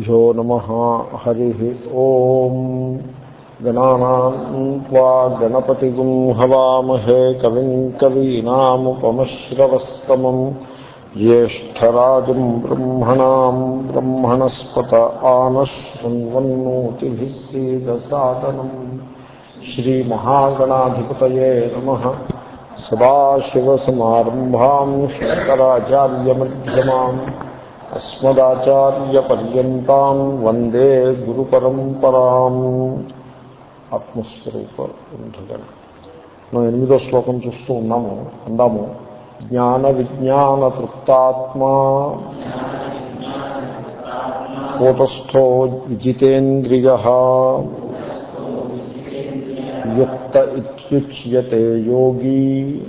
श्रीगुरुभ्यो नमः हरिः ॐ गणानाम् त्वा गणपतिगुं हवामहे कविम् कवीनामुपमश्रवस्तमम् ज्येष्ठराजम् ब्रह्मणाम् ब्रह्मणस्पत आनशृण्वन्नोतिभिः सीदसादनम् श्रीमहागणाधिपतये नमः सदाशिवसमारम्भाम् शङ्कराचार्यमध्यमाम् అస్మదాచార్యపర్యంతం వందే గురు పరంపరాం ఆత్మస్వరూప గ్రంథగణ మనం ఎనిమిదో శ్లోకం చూస్తూ ఉన్నాము. అందాము. జ్ఞాన విజ్ఞాన తృప్తాత్మా కూటస్థో విజితేంద్రియ. యుక్త ఇత్యుచ్యతే యోగీ.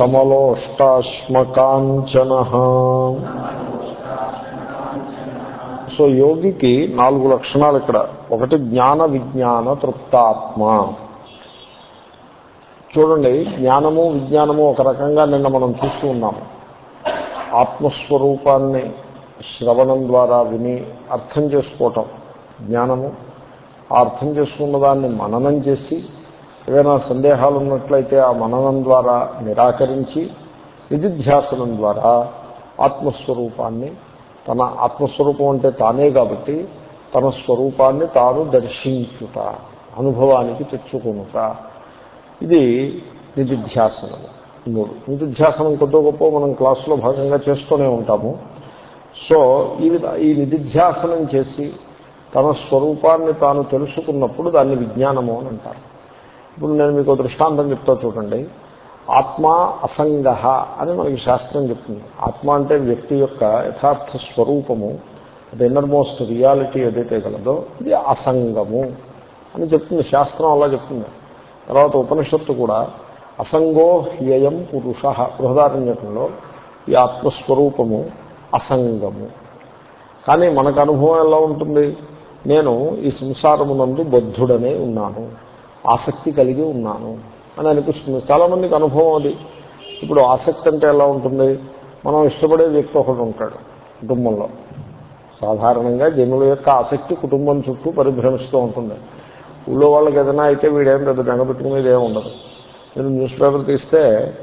సమలోష్టాశ్మకాంచన సో యోగికి నాలుగు లక్షణాలు ఇక్కడ. ఒకటి జ్ఞాన విజ్ఞాన తృప్తాత్మ. చూడండి జ్ఞానము విజ్ఞానము ఒక రకంగా నిన్న మనం చూస్తూ ఉన్నాము ఆత్మస్వరూపాన్ని శ్రవణం ద్వారా విని అర్థం చేసుకోవటం జ్ఞానము. ఆ అర్థం చేసుకున్న దాన్ని మననం చేసి ఏదైనా సందేహాలు ఉన్నట్లయితే ఆ మననం ద్వారా నిరాకరించి నిధిధ్యాసనం ద్వారా ఆత్మస్వరూపాన్ని తన ఆత్మస్వరూపం అంటే తానే కాబట్టి తన స్వరూపాన్ని తాను దర్శించుట అనుభవానికి తెచ్చుకునుట. ఇది నిధిధ్యాసనము మూడు. నిధిధ్యాసనం కొద్దో గొప్ప మనం క్లాసులో భాగంగా చేస్తూనే ఉంటాము. సో ఈ ఈ నిధిధ్యాసనం చేసి తన స్వరూపాన్ని తాను తెలుసుకున్నప్పుడు దాన్ని విజ్ఞానము అని అంటారు. ఇప్పుడు నేను మీకు దృష్టాంతం చెప్తా చూడండి. ఆత్మ అసంగ అని మనకి శాస్త్రం చెప్తుంది. ఆత్మ అంటే వ్యక్తి యొక్క యథార్థ స్వరూపము అది ఇన్నర్మోస్ట్ రియాలిటీ ఏదైతే గలదో ఇది అసంగము అని చెప్తుంది. శాస్త్రం అలా చెప్తుంది. తర్వాత ఉపనిషత్తు కూడా అసంగో హ్యయం పురుష బృహదారణ్యకంలో ఈ ఆత్మస్వరూపము అసంగము. కానీ మనకు అనుభవం ఎలా ఉంటుంది? నేను ఈ సంసారమునందు బద్ధుడనే ఉన్నాను. ఆసక్తి కలిగి ఉన్నాను అని అనిపిస్తుంది. చాలామందికి అనుభవం అది. ఇప్పుడు ఆసక్తి అంటే ఎలా ఉంటుంది? మనం ఇష్టపడే వ్యక్తి ఒకడు ఉంటాడు కుటుంబంలో. సాధారణంగా జనుల యొక్క ఆసక్తి కుటుంబం చుట్టూ పరిభ్రమిస్తూ ఉంటుంది. ఊళ్ళో వాళ్ళకి ఏదైనా అయితే వీడేం పెద్ద బెంగ ఏమి ఉండదు. మీరు న్యూస్ పేపర్ తీస్తే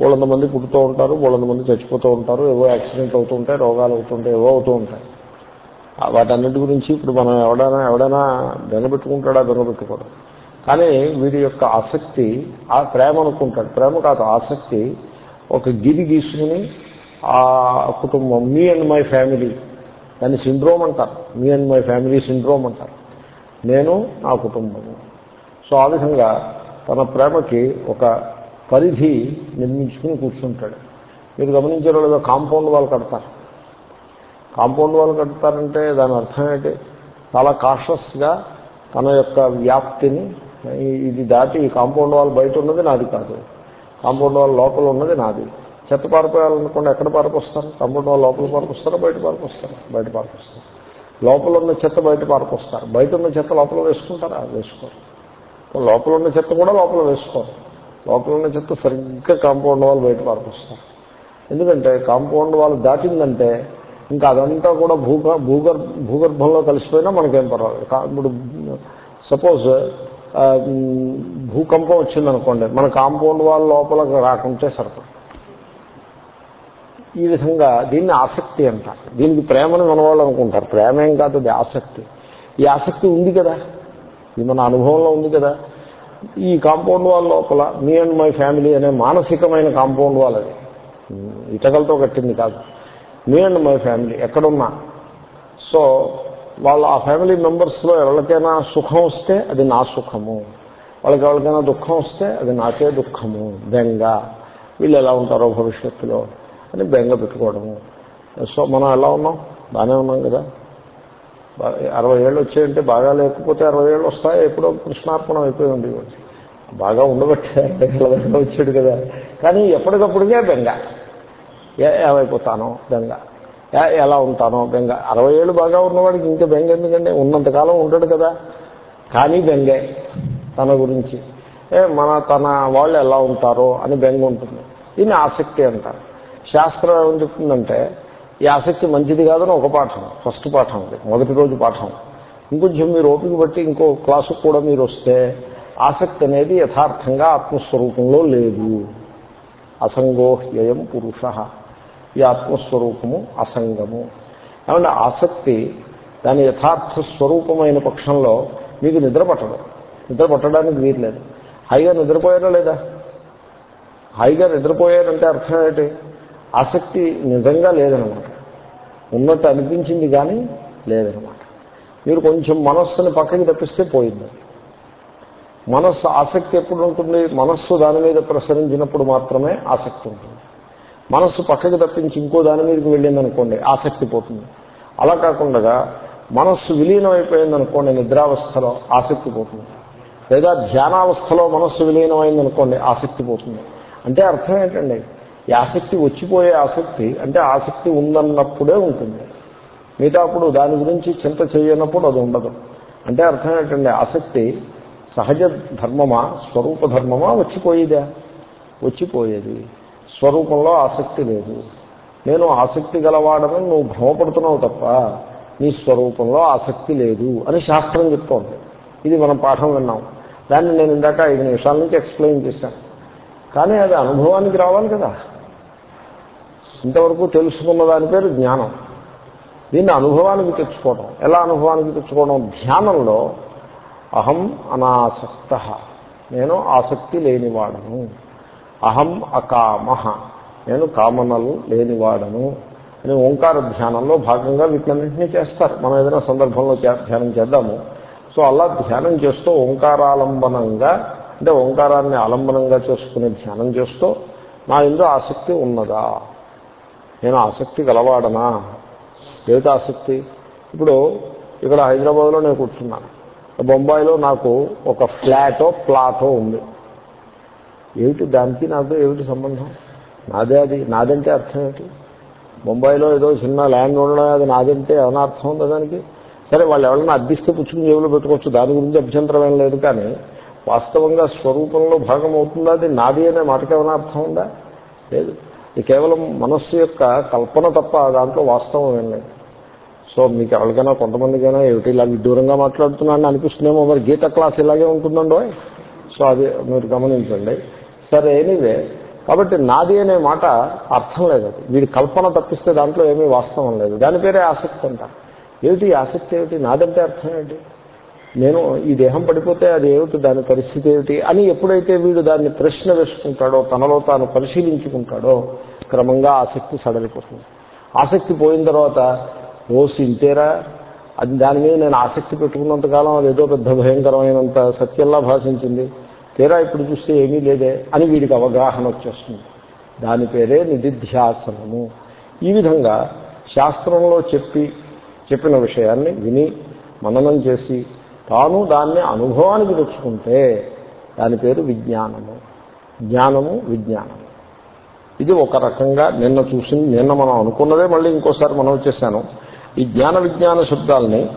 బోళ్ళంత మంది పుట్టుతూ ఉంటారు బోళ్ళంత మంది చచ్చిపోతూ ఉంటారు ఏవో యాక్సిడెంట్ అవుతూ ఉంటాయి రోగాలు అవుతుంటాయి ఏవో అవుతూ ఉంటాయి. వాటన్నిటి గురించి ఇప్పుడు మనం ఎవడైనా ఎవడైనా బెంగ పెట్టుకుంటాడా? కానీ వీడి యొక్క ఆసక్తి ఆ ప్రేమ అనుకుంటాడు. ప్రేమ కాదు ఆసక్తి. ఒక గిరి గీసుకుని ఆ కుటుంబం మీ అండ్ మై ఫ్యామిలీ దాన్ని సిండ్రోమ్ అంటారు. Me and my family syndrome అంటారు. నేను నా కుటుంబము. సో ఆ విధంగా తన ప్రేమకి ఒక పరిధి నిర్మించుకుని కూర్చుంటాడు. మీరు గమనించారో లేదో కాంపౌండ్ వాళ్ళు కడతారు. కాంపౌండ్ వాళ్ళు కడతారంటే దాని అర్థం ఏంటి? చాలా కాషస్గా తన యొక్క వ్యాప్తిని ఇది దాటి ఈ కాంపౌండ్ వాల్ బయట ఉన్నది నాది కాదు. కాంపౌండ్ వాల్ లోపల ఉన్నది నాది. చెత్త పారిపోయాలనుకోండి ఎక్కడ పారిపోస్తారు? కాంపౌండ్ వాల్ లోపల పారిపోస్తారా? బయట పారిపోస్తారా? బయట పారిపోస్తారు. లోపల ఉన్న చెత్త బయట పారిపోస్తారు. బయట ఉన్న చెత్త లోపల వేసుకుంటారా? వేసుకోరు. లోపల ఉన్న చెత్త కూడా లోపల వేసుకోరు. లోపల ఉన్న చెత్త సరిగ్గా కాంపౌండ్ వాల్ బయట పారిపోస్తారు. ఎందుకంటే కాంపౌండ్ వాల్ దాటిందంటే ఇంకా అదంతా కూడా భూగర్ భూగర్భంలో కలిసిపోయినా మనకేం పర్వాలేదు. ఇప్పుడు సపోజ్ భూకంపం వచ్చిందనుకోండి మన కాంపౌండ్ వాళ్ళ లోపల రాకుంటే సరిపడు ఈ విధంగా దీన్ని ఆసక్తి అంటారు. దీనికి ప్రేమను మనవాళ్ళు అనుకుంటారు. ప్రేమ ఏం కాదు అది ఆసక్తి. ఈ ఆసక్తి ఉంది కదా? ఇది మన అనుభవంలో ఉంది కదా? ఈ కాంపౌండ్ వాళ్ళ లోపల మీ అండ్ మై ఫ్యామిలీ అనే మానసికమైన కాంపౌండ్ వాళ్ళది ఇటకలతో కట్టింది కాదు. మీ అండ్ మై ఫ్యామిలీ ఎక్కడున్నా. సో వాళ్ళ ఆ ఫ్యామిలీ మెంబర్స్లో ఎవరికైనా సుఖం వస్తే అది నా సుఖము. వాళ్ళకి ఎవరికైనా దుఃఖం వస్తే అది నాకే దుఃఖము. బెంగ. వీళ్ళు ఎలా ఉంటారో భవిష్యత్తులో అని బెంగ పెట్టుకోవడము. సో మనం ఎలా ఉన్నాం? బాగానే ఉన్నాం కదా. అరవై ఏళ్ళు వచ్చాయంటే బాగా లేకపోతే అరవై ఏళ్ళు వస్తాయి? ఎప్పుడో కృష్ణార్పణం అయిపోయి ఉండేవాడు బాగా ఉండబట్టే వచ్చాడు కదా. కానీ ఎప్పటికప్పుడుగా బెంగ. ఏమైపోతాను? బెంగ. ఎలా ఉంటానో బెంగ. అరవై ఏళ్ళు బాగా ఉన్నవాడికి ఇంకా బెంగ ఎందుకంటే ఉన్నంతకాలం ఉంటాడు కదా. కానీ బెంగే తన గురించి. మన తన వాళ్ళు ఎలా ఉంటారో అని బెంగ ఉంటుంది. దీన్ని ఆసక్తి అంటారు. శాస్త్రం ఏమని చెప్తుందంటే ఈ ఆసక్తి మంచిది కాదని ఒక పాఠం ఫస్ట్ పాఠం అది మొదటి రోజు పాఠం. ఇంకొంచెం మీరు ఓపిక బట్టి ఇంకో క్లాసుకు కూడా మీరు వస్తే ఆసక్తి అనేది యథార్థంగా ఆత్మస్వరూపంలో లేదు. అసంగోహ్యయం పురుష. ఈ ఆత్మస్వరూపము అసంగము. ఏమంటే ఆసక్తి దాని యథార్థ స్వరూపమైన పక్షంలో మీకు నిద్ర పట్టడం నిద్ర పట్టడానికి హాయిగా నిద్రపోయారా లేదా? హాయిగా నిద్రపోయారంటే అర్థం ఏంటి? ఆసక్తి నిజంగా లేదనమాట. ఉన్నట్టు అనిపించింది కానీ లేదనమాట. మీరు కొంచెం మనస్సుని పక్కకి తప్పిస్తే పోయింది. మనస్సు ఆసక్తి ఎప్పుడు ఉంటుంది? మనస్సు దాని మీద ప్రసరించినప్పుడు మాత్రమే ఆసక్తి ఉంటుంది. మనస్సు పక్కకి తప్పించి ఇంకో దాని మీదకి వెళ్ళింది అనుకోండి ఆసక్తి పోతుంది. అలా కాకుండా మనస్సు విలీనం నిద్రావస్థలో ఆసక్తి పోతుంది. లేదా ధ్యానావస్థలో మనస్సు విలీనం అనుకోండి ఆసక్తి పోతుంది. అంటే అర్థం ఏంటండి? ఈ ఆసక్తి వచ్చిపోయే ఆసక్తి అంటే ఆసక్తి ఉందన్నప్పుడే ఉంటుంది. మిగతా అప్పుడు దాని గురించి చింత చేయనప్పుడు అది ఉండదు. అంటే అర్థం ఏంటండి? ఆసక్తి సహజ ధర్మమా స్వరూప ధర్మమా వచ్చిపోయేదా? వచ్చిపోయేది. స్వరూపంలో ఆసక్తి లేదు. నేను ఆసక్తి గలవాడని నువ్వు భ్రమపడుతున్నావు తప్ప నీ స్వరూపంలో ఆసక్తి లేదు అని శాస్త్రం చెప్తోంది. ఇది మనం పాఠం విన్నాం. దాన్ని నేను ఇందాక ఐదు నిమిషాల నుంచి ఎక్స్ప్లెయిన్ చేశాను. కానీ అది అనుభవానికి రావాలి కదా. ఇంతవరకు తెలుసుకున్న దాని పేరు జ్ఞానం. దీన్ని అనుభవానికి తెచ్చుకోవడం. ఎలా అనుభవానికి తెచ్చుకోవడం? ధ్యానంలో అహం అనాసక్త. నేను ఆసక్తి లేనివాడను. అహం అకామ. నేను కామనలు లేనివాడను అని ఓంకార ధ్యానంలో భాగంగా వీటిలన్నింటినీ చేస్తారు. మనం ఏదైనా సందర్భంలో ధ్యానం చేద్దాము. సో అలా ధ్యానం చేస్తూ ఓంకారాలంబనంగా అంటే ఓంకారాన్ని ఆలంబనంగా చేసుకునే ధ్యానం చేస్తూ నా ఎందు ఆసక్తి ఉన్నదా? నేను ఆసక్తి గలవాడనా? ఏమిటి ఆసక్తి? ఇప్పుడు ఇక్కడ హైదరాబాద్లో నేను కూర్చున్నాను. బొంబాయిలో నాకు ఒక ఫ్లాటో ప్లాటో ఉంది. ఏమిటి దానికి నాకు ఏమిటి సంబంధం? నాదే అది నాదంటే అర్థం ఏంటి ముంబైలో ఏదో చిన్న ల్యాండ్ ఉండడం అది నాదంటే ఏమైనా అర్థం ఉందా దానికి? సరే వాళ్ళు ఎవరైనా అద్దిస్తే పుచ్చుకుని జేబులో పెట్టుకోవచ్చు. దాని గురించి అభ్యంతరం ఏం లేదు కానీ వాస్తవంగా స్వరూపంలో భాగం అవుతుందా అది నాది అనే మాటకి ఏమైనా అర్థం ఉందా? లేదు. ఇది కేవలం మనస్సు యొక్క కల్పన తప్ప దాంట్లో వాస్తవం ఏం లేదు. సో మీకు ఎవరికైనా కొంతమందికైనా ఏమిటి ఇలా విడ్డూరంగా మాట్లాడుతున్నాను అనిపిస్తుందేమో మరి గీత క్లాస్ ఇలాగే ఉంటుందండో సో అది మీరు గమనించండి. సరే ఎనీవే కాబట్టి నాది అనే మాట అర్థం లేదు. అది వీడి కల్పన తప్పిస్తే దాంట్లో ఏమీ వాస్తవం లేదు. దాని పేరే ఆసక్తి అంట. ఏమిటి ఆసక్తి ఏమిటి? నాదంటే అర్థం ఏంటి? నేను ఈ దేహం పడిపోతే అది ఏమిటి? దాని పరిస్థితి ఏమిటి? అని ఎప్పుడైతే వీడు దాన్ని ప్రశ్న వేసుకుంటాడో తనలో తాను పరిశీలించుకుంటాడో క్రమంగా ఆసక్తి సడలిపోతుంది. ఆసక్తి పోయిన తర్వాత రోజు ఇంతేరా అది దాని మీద నేను ఆసక్తి పెట్టుకున్నంతకాలం అది ఏదో పెద్ద భయంకరమైనంత సత్యంలా భాషించింది. తీరా ఇప్పుడు చూస్తే ఏమీ లేదే అని వీడికి అవగాహన వచ్చేస్తుంది. దాని పేరే నిధిధ్యాసనము. ఈ విధంగా శాస్త్రంలో చెప్పి చెప్పిన విషయాన్ని విని మననం చేసి తాను దాన్ని అనుభవానికి తెచ్చుకుంటే దాని పేరు విజ్ఞానము. జ్ఞానము విజ్ఞానము. ఇది ఒక రకంగా నిన్న చూసింది నిన్న మనం అనుకున్నదే మళ్ళీ ఇంకోసారి మనం వచ్చేసాను ఈ జ్ఞాన విజ్ఞాన శబ్దాలని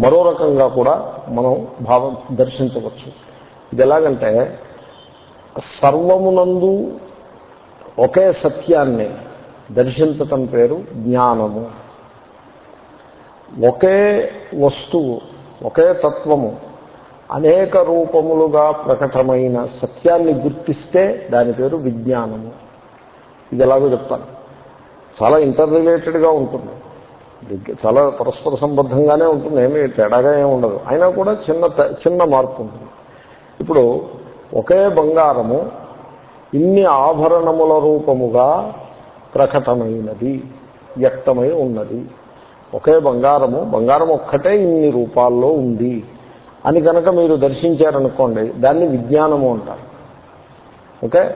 మరో రకంగా కూడా మనం భావం దర్శించవచ్చు. ఇది ఎలాగంటే సర్వమునందు ఒకే సత్యాన్ని దర్శించటం పేరు జ్ఞానము. ఒకే వస్తువు ఒకే తత్వము అనేక రూపములుగా ప్రకటమైన సత్యాన్ని గుర్తిస్తే దాని పేరు విజ్ఞానము. ఇది ఎలాగో చెప్తాను. చాలా ఇంటర్ రిలేటెడ్గా ఉంటుంది చాలా పరస్పర సంబద్ధంగానే ఉంటుంది. ఏమీ తేడాగా ఏమి ఉండదు. అయినా కూడా చిన్న చిన్న మార్పు ఉంటుంది. ఇప్పుడు ఒకే బంగారము ఇన్ని ఆభరణముల రూపముగా ప్రకటమైనది వ్యక్తమై ఉన్నది. ఒకే బంగారము బంగారం ఒక్కటే ఇన్ని రూపాల్లో ఉంది అని కనుక మీరు దర్శించారనుకోండి దాన్ని విజ్ఞానము అంటారు. ఓకే?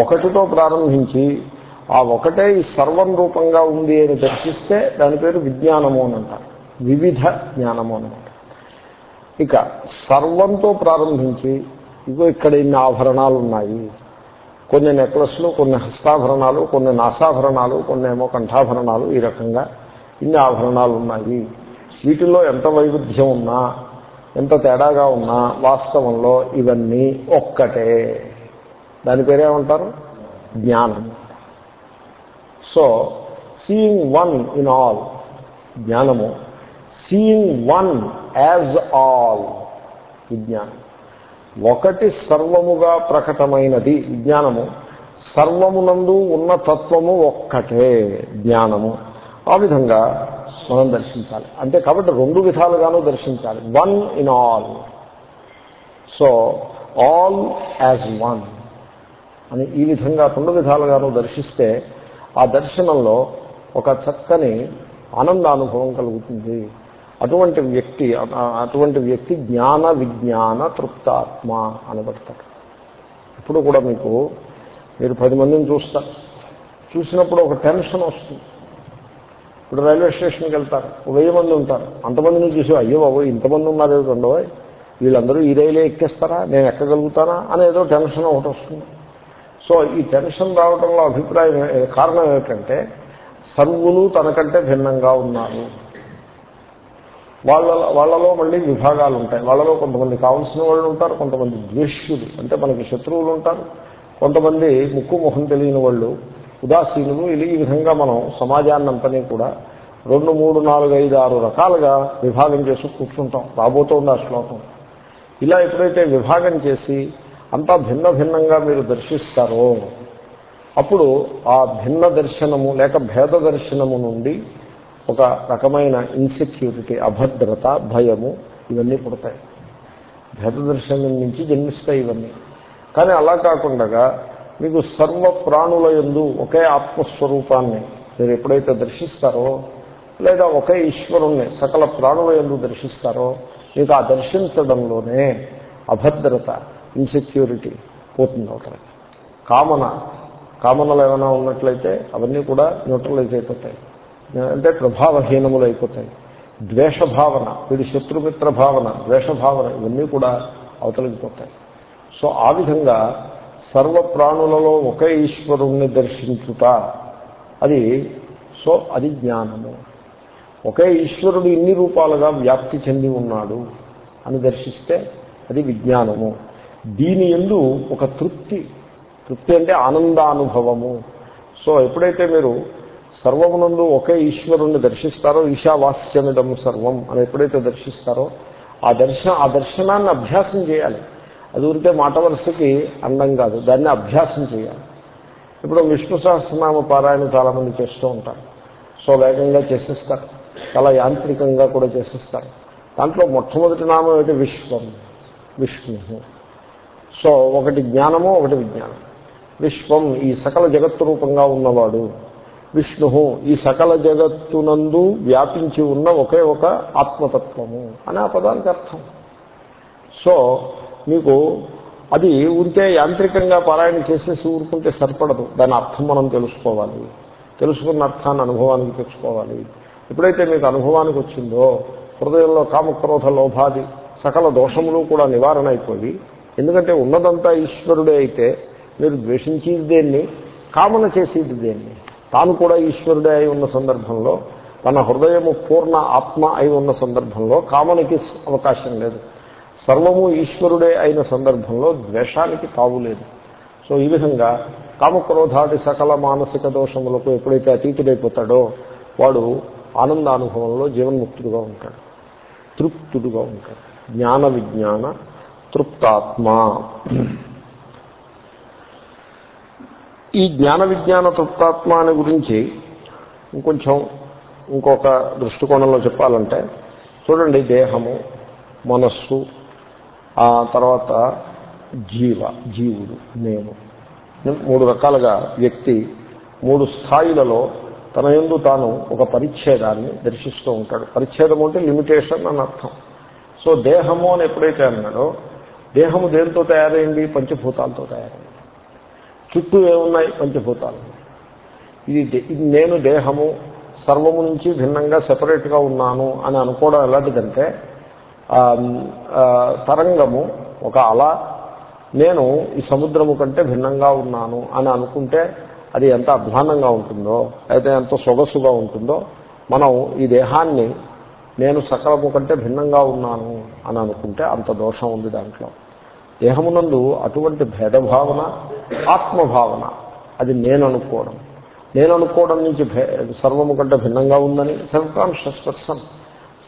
ఒకటితో ప్రారంభించి ఆ ఒకటే ఈ సర్వం రూపంగా ఉంది అని దర్శిస్తే దాని పేరు విజ్ఞానము అని అంటారు. వివిధ జ్ఞానము అనమాట ఇక సర్వంతో ప్రారంభించి ఇగో ఇక్కడ ఇన్ని ఆభరణాలు ఉన్నాయి కొన్ని నెక్లెస్లు కొన్ని హస్తాభరణాలు కొన్ని నాసాభరణాలు కొన్ని ఏమో కంఠాభరణాలు ఈ రకంగా ఇన్ని ఆభరణాలు ఉన్నాయి వీటిల్లో ఎంత వైవిధ్యం ఉన్నా ఎంత తేడాగా ఉన్నా వాస్తవంలో ఇవన్నీ ఒక్కటే. దాని పేరేమంటారు? జ్ఞానం. So seeing one in all జ్ఞానము సీయింగ్ వన్ యాజ్ ఆల్ విజ్ఞానం. ఒకటి సర్వముగా ప్రకటమైనది విజ్ఞానము. సర్వమునందు ఉన్న తత్వము ఒక్కటే జ్ఞానము. ఆ విధంగా మనం దర్శించాలి. అంటే కాబట్టి రెండు విధాలుగానూ దర్శించాలి. One in all so all as one అని ఈ విధంగా రెండు విధాలుగాను దర్శిస్తే ఆ దర్శనంలో ఒక చక్కని ఆనందానుభవం కలుగుతుంది. అటువంటి వ్యక్తి అటువంటి వ్యక్తి జ్ఞాన విజ్ఞాన తృప్తాత్మ అనబడతాడు. ఇప్పుడు కూడా మీకు మీరు పది మందిని చూస్తారు చూసినప్పుడు ఒక టెన్షన్ వస్తుంది. ఇప్పుడు రైల్వే స్టేషన్కి వెళ్తారు. వెయ్యి మంది ఉంటారు. అంతమందిని చూసి అయ్యో బాబు ఇంతమంది ఉన్నారు రెండో వీళ్ళందరూ ఈ రైలే ఎక్కేస్తారా? నేను ఎక్కగలుగుతానా? అనేదో టెన్షన్ ఒకటి వస్తుంది. సో ఈ టెన్షన్ రావడంలో అభిప్రాయం కారణం ఏమిటంటే సర్వులు తనకంటే భిన్నంగా ఉన్నారు. వాళ్ళ వాళ్ళలో మళ్ళీ విభాగాలు ఉంటాయి. వాళ్ళలో కొంతమంది కావాల్సిన వాళ్ళు ఉంటారు కొంతమంది ద్వేష్యులు అంటే మనకి శత్రువులు ఉంటారు. కొంతమంది ముక్కు ముఖం తెలియని వాళ్ళు ఉదాసీనులు. ఇది ఈ విధంగా మనం సమాజాన్నంతని కూడా రెండు మూడు నాలుగు ఐదు ఆరు రకాలుగా విభాగం చేసి కూర్చుంటాం. రాబోతోంది ఆ శ్లోకం. ఇలా ఎప్పుడైతే విభాగం చేసి అంతా భిన్న భిన్నంగా మీరు దర్శిస్తారో అప్పుడు ఆ భిన్న దర్శనము లేక భేద దర్శనము నుండి ఒక రకమైన ఇన్సెక్యూరిటీ అభద్రత భయము ఇవన్నీ పుడతాయి. భేద దర్శనం నుంచి జన్మిస్తాయి ఇవన్నీ. కానీ అలా కాకుండా మీకు సర్వ ప్రాణుల ఎందు ఒకే ఆత్మస్వరూపాన్ని మీరు ఎప్పుడైతే దర్శిస్తారో లేదా ఒకే ఈశ్వరుణ్ణి సకల ప్రాణుల ఎందు దర్శిస్తారో మీకు ఆ దర్శించడంలోనే అభద్రత ఇన్సెక్యూరిటీ పోతుంది ఒకటి కామన కామనలు ఏమైనా ఉన్నట్లయితే అవన్నీ కూడా న్యూట్రలైజ్ అయిపోతాయి. అంటే ప్రభావహీనములు అయిపోతాయి ద్వేషభావన వీడి శత్రుమిత్ర భావన ద్వేషభావన ఇవన్నీ కూడా అవతలిగిపోతాయి. సో ఆ విధంగా సర్వ ప్రాణులలో ఒకే ఈశ్వరుణ్ణి దర్శించుట అది సో అది జ్ఞానము. ఒకే ఈశ్వరుడు ఇన్ని రూపాలుగా వ్యాప్తి చెంది ఉన్నాడు అని దర్శిస్తే అది విజ్ఞానము. దీని ఎందు ఒక తృప్తి. తృప్తి అంటే ఆనందానుభవము. సో ఎప్పుడైతే మీరు సర్వమునందు ఒకే ఈశ్వరుణ్ణి దర్శిస్తారో ఈశావాస్యమిదం సర్వం అని ఎప్పుడైతే దర్శిస్తారో ఆ దర్శన ఆ దర్శనాన్ని అభ్యాసం చేయాలి. అది ఉంటే మాట వరుసకి అందం కాదు దాన్ని అభ్యాసం చేయాలి. ఇప్పుడు విష్ణు సహస్రనామ పారాయణ చాలామంది చేస్తూ ఉంటారు. సో వేగంగా చేసేస్తారు. చాలా యాంత్రికంగా కూడా చేసేస్తారు. దాంట్లో మొట్టమొదటి నామం ఏంటి విశ్వం. విష్ణు. సో ఒకటి జ్ఞానము ఒకటి విజ్ఞానం. విశ్వం ఈ సకల జగత్తు రూపంగా ఉన్నవాడు. విష్ణు ఈ సకల జగత్తునందు వ్యాపించి ఉన్న ఒకే ఒక ఆత్మతత్వము అని ఆ పదానికి అర్థం. సో మీకు అది ఉంటే యాంత్రికంగా పారాయణ చేసేసి ఊరుకుంటే సరిపడదు. దాని అర్థం మనం తెలుసుకోవాలి. తెలుసుకున్న అర్థాన్ని అనుభవానికి తెచ్చుకోవాలి. ఎప్పుడైతే మీకు అనుభవానికి వచ్చిందో హృదయంలో కామక్రోధ లోభాది సకల దోషములు కూడా నివారణ అయిపోయి ఎందుకంటే ఉన్నదంతా ఈశ్వరుడే అయితే మీరు ద్వేషించేది దేన్ని? కామన చేసేది దేన్ని? తాను కూడా ఈశ్వరుడే అయి ఉన్న సందర్భంలో తన హృదయము పూర్ణ ఆత్మ అయి ఉన్న సందర్భంలో కామనికి అవకాశం లేదు. సర్వము ఈశ్వరుడే అయిన సందర్భంలో ద్వేషానికి తావులేదు సో ఈ విధంగా కామక్రోధాది సకల మానసిక దోషములకు ఎప్పుడైతే అతీతుడైపోతాడో వాడు ఆనందానుభవంలో జీవన్ముక్తుడుగా ఉంటాడు. తృప్తుడుగా ఉంటాడు. జ్ఞాన విజ్ఞాన తృప్తాత్మ. ఈ జ్ఞాన విజ్ఞాన తృప్తాత్మ గురించి ఇంకొంచెం ఇంకొక దృష్టికోణంలో చెప్పాలంటే చూడండి దేహము మనస్సు ఆ తర్వాత జీవ జీవుడు నేను. మూడు రకాలుగా వ్యక్తి మూడు స్థాయిలలో తన ఎందు తాను ఒక పరిచ్ఛేదాన్ని దర్శిస్తూ ఉంటాడు. పరిచ్ఛేదం అంటే లిమిటేషన్ అని అర్థం. సో దేహము అని ఎప్పుడైతే అన్నాడో దేహము దేంతో తయారైంది? పంచభూతాలతో తయారైంది. చుట్టూ ఏమున్నాయి? పంచభూతాలు ఇది నేను దేహము సర్వము నుంచి భిన్నంగా సెపరేట్గా ఉన్నాను అని అనుకోవడం ఎలాంటిదంటే తరంగము ఒక అల నేను ఈ సముద్రము కంటే భిన్నంగా ఉన్నాను అని అనుకుంటే అది ఎంత అధ్వానంగా ఉంటుందో అయితే ఎంత సొగసుగా ఉంటుందో మనం ఈ దేహాన్ని నేను సకలము కంటే భిన్నంగా ఉన్నాను అని అనుకుంటే అంత దోషం ఉంది దాంట్లో. దేహమునందు అటువంటి భేదభావన ఆత్మభావన అది నేను అనుకోవడం నేను అనుకోవడం నుంచి సర్వము కంటే భిన్నంగా ఉందని సెల్ఫ్ కాన్షియస్ పర్సన్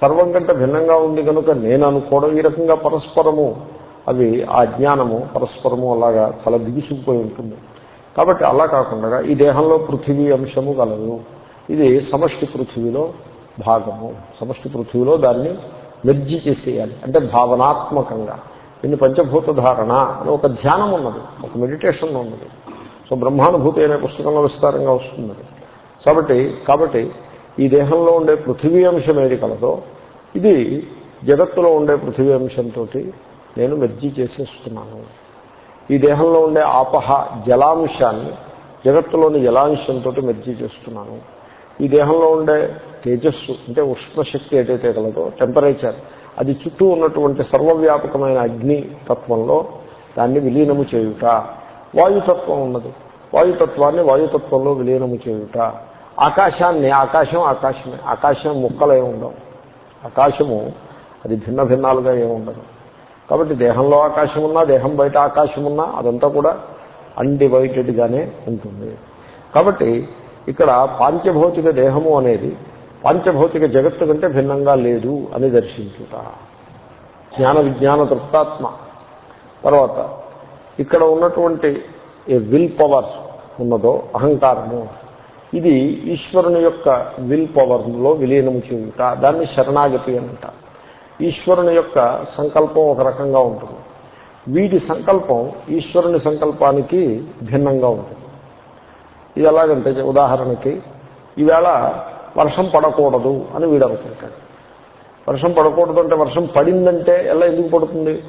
సర్వం కంటే భిన్నంగా ఉంది కనుక నేను అనుకోవడం ఈ రకంగా పరస్పరము అవి ఆ జ్ఞానము పరస్పరము అలాగా చాలా దిగిసిపోయి ఉంటుంది. కాబట్టి అలా కాకుండా ఈ దేహంలో పృథివీ అంశము కలదు ఇది సమష్టి పృథివీలో భాగము. సమష్టి పృథివీలో దాన్ని మెర్జి చేసేయాలి. అంటే భావనాత్మకంగా. దీన్ని పంచభూత ధారణ అని ఒక ధ్యానం ఉన్నది ఒక మెడిటేషన్ ఉన్నది. సో బ్రహ్మానుభూతి అనే పుస్తకంలో విస్తారంగా వస్తుంది కాబట్టి కాబట్టి ఈ దేహంలో ఉండే పృథివీ అంశం ఏది కలదో ఇది జగత్తులో ఉండే పృథివీ అంశంతో నేను మెర్జీ చేసేస్తున్నాను. ఈ దేహంలో ఉండే ఆపహ జలాంశాన్ని జగత్తులోని జలాంశంతో మెర్జీ చేస్తున్నాను. ఈ దేహంలో ఉండే తేజస్సు అంటే ఉష్ణశక్తి ఏదైతే కలదో టెంపరేచర్ అది చుట్టూ ఉన్నటువంటి సర్వవ్యాపకమైన అగ్ని తత్వంలో దాన్ని విలీనము చేయుట. వాయుతత్వం ఉన్నది. వాయుతత్వాన్ని వాయుతత్వంలో విలీనము చేయుట. ఆకాశాన్ని ఆకాశం ఆకాశమే. ఆకాశం ముక్కలే ఉండవు. ఆకాశము అది భిన్న భిన్నాలుగా ఏముండదు కాబట్టి దేహంలో ఆకాశం ఉన్నా దేహం బయట ఆకాశం ఉన్నా అదంతా కూడా అన్డివైటెడ్గానే ఉంటుంది. కాబట్టి ఇక్కడ పాంచభౌతిక దేహము అనేది పాంచభౌతిక జగత్తు కంటే భిన్నంగా లేదు అని దర్శించుట. జ్ఞాన విజ్ఞాన తృప్తాత్మ. తర్వాత ఇక్కడ ఉన్నటువంటి ఏ విల్ పవర్ ఉన్నదో అహంకారము ఇది ఈశ్వరుని యొక్క విల్ పవర్లో విలీనము చేయుట దాన్ని శరణాగతి అంట. ఈశ్వరుని యొక్క సంకల్పం ఒక రకంగా ఉంటుంది. వీటి సంకల్పం ఈశ్వరుని సంకల్పానికి భిన్నంగా ఉంటుంది. ఇది ఎలాగంటే ఉదాహరణకి ఈవేళ వర్షం పడకూడదు అని వీడు అనుకుంటాడు. వర్షం పడకూడదు అంటే వర్షం పడిందంటే ఎలా ఎందుకు పడుతుంది?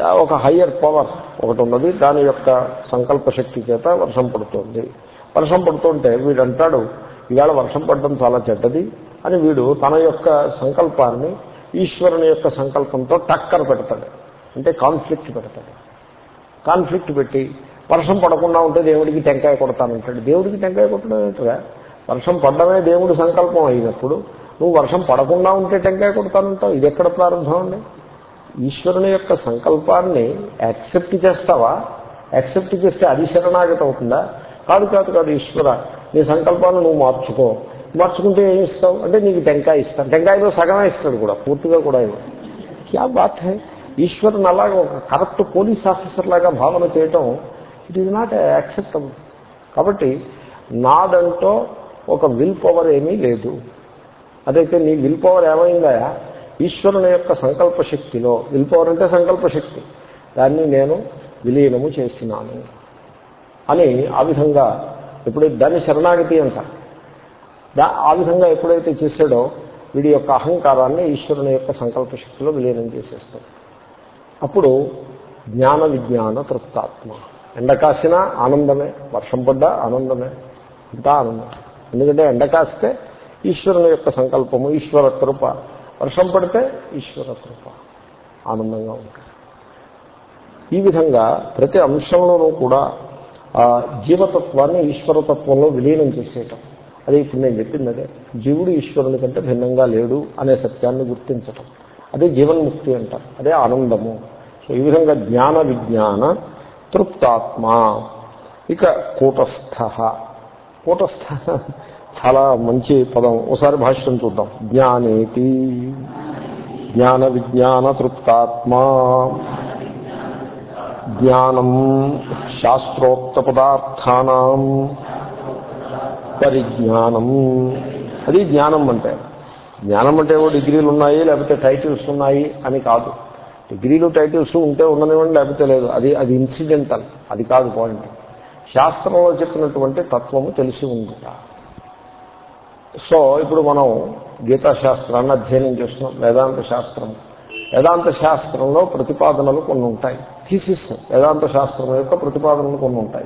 ఒక హయ్యర్ పవర్ ఒకటి ఉన్నది దాని యొక్క సంకల్ప శక్తి చేత వర్షం పడుతుంది. వర్షం పడుతుంటే వీడు అంటాడు ఇవాళ వర్షం పడడం చాలా చెడ్డది అని వీడు తన యొక్క సంకల్పాన్ని ఈశ్వరుని యొక్క సంకల్పంతో టక్కర్ పెడతాడు. అంటే కాన్ఫ్లిక్ట్ పెడతాడు. కాన్ఫ్లిక్ట్ పెట్టి వర్షం పడకుండా ఉంటే దేవుడికి టెంకాయ కొడతానంటాడు. దేవుడికి టెంకాయ కొట్టడం ఏంటగా వర్షం పడడమే దేవుడి సంకల్పం అయినప్పుడు నువ్వు వర్షం పడకుండా ఉంటే టెంకాయ కొడతానంటావు. ఇది ఎక్కడ ప్రారంభం అండి? ఈశ్వరుని యొక్క సంకల్పాన్ని యాక్సెప్ట్ చేస్తావా? యాక్సెప్ట్ చేస్తే అది శరణాగతి అవుతుందా? కాదు కాదు కాదు ఈశ్వర నీ సంకల్పాన్ని నువ్వు మార్చుకో. మార్చుకుంటే ఏం ఇస్తావు? అంటే నీకు టెంకాయ ఇస్తాను. టెంకాయలో సగమే ఇస్తాడు కూడా పూర్తిగా కూడా ఇవ్వడు క్యా బాత్ హై? ఈశ్వరుని అలాగా ఒక కరెక్ట్ పోలీస్ ఆఫీసర్ లాగా భావన చేయటం ఇట్ ఈజ్ నాట్ యాక్సెప్టబుల్. కాబట్టి నాదంటో ఒక విల్ పవర్ ఏమీ లేదు. అదైతే నీ విల్ పవర్ ఏమైందా ఈశ్వరుని యొక్క సంకల్ప శక్తిలో. విల్ పవర్ అంటే సంకల్ప శక్తి. దాన్ని నేను విలీనము చేసినాను. అని ఆ విధంగా ఎప్పుడైతే దాన్ని శరణాగతి అంటారు ఆ విధంగా ఎప్పుడైతే చేశాడో వీడి యొక్క అహంకారాన్ని ఈశ్వరుని యొక్క సంకల్ప శక్తిలో విలీనం చేసేస్తాడు. అప్పుడు జ్ఞాన విజ్ఞాన తృప్తాత్మ. ఎండ కాసినా ఆనందమే వర్షం పడ్డా ఆనందమే. అంతా ఆనందమే ఎందుకంటే ఎండ కాస్తే ఈశ్వరుని యొక్క సంకల్పము ఈశ్వర కృప. వర్షం పడితే ఈశ్వర కృప. ఆనందంగా ఉంటుంది ఈ విధంగా ప్రతి అంశంలోనూ కూడా ఆ జీవతత్వాన్ని ఈశ్వరతత్వంలో విలీనం చేసేయటం. అదే ఇప్పుడు నేను చెప్పింది అదే జీవుడు ఈశ్వరుని కంటే భిన్నంగా లేడు అనే సత్యాన్ని గుర్తించటం. అదే జీవన్ముక్తి అంటారు అదే ఆనందము. సో ఈ విధంగా జ్ఞాన విజ్ఞాన తృప్తాత్మ. ఇక కూటస్థ. కూటస్థ. చాలా మంచి పదం. ఒకసారి భాష్యం చూద్దాం. జ్ఞానేతి. జ్ఞాన విజ్ఞాన తృప్తాత్మా. జ్ఞానం శాస్త్రోక్త పదార్థానం. పరిజ్ఞానం. అది జ్ఞానం అంటే. జ్ఞానం అంటే ఏవో డిగ్రీలు ఉన్నాయి లేకపోతే టైటిల్స్ ఉన్నాయి అని కాదు. డిగ్రీలు టైటిల్స్ ఉంటే ఉండనివ్వండి లేకపోతే లేదు. అది అది ఇన్సిడెంటల్ అది కాదు పాయింట్ శాస్త్రంలో చెప్పినటువంటి తత్వము తెలిసి ఉంది సో ఇప్పుడు మనం గీతా శాస్త్రాన్ని అధ్యయనం చేస్తున్నాం. వేదాంత శాస్త్రం. వేదాంత శాస్త్రంలో ప్రతిపాదనలు కొన్ని ఉంటాయి. థీసిస్ వేదాంత శాస్త్రం యొక్క ప్రతిపాదనలు కొన్ని ఉంటాయి.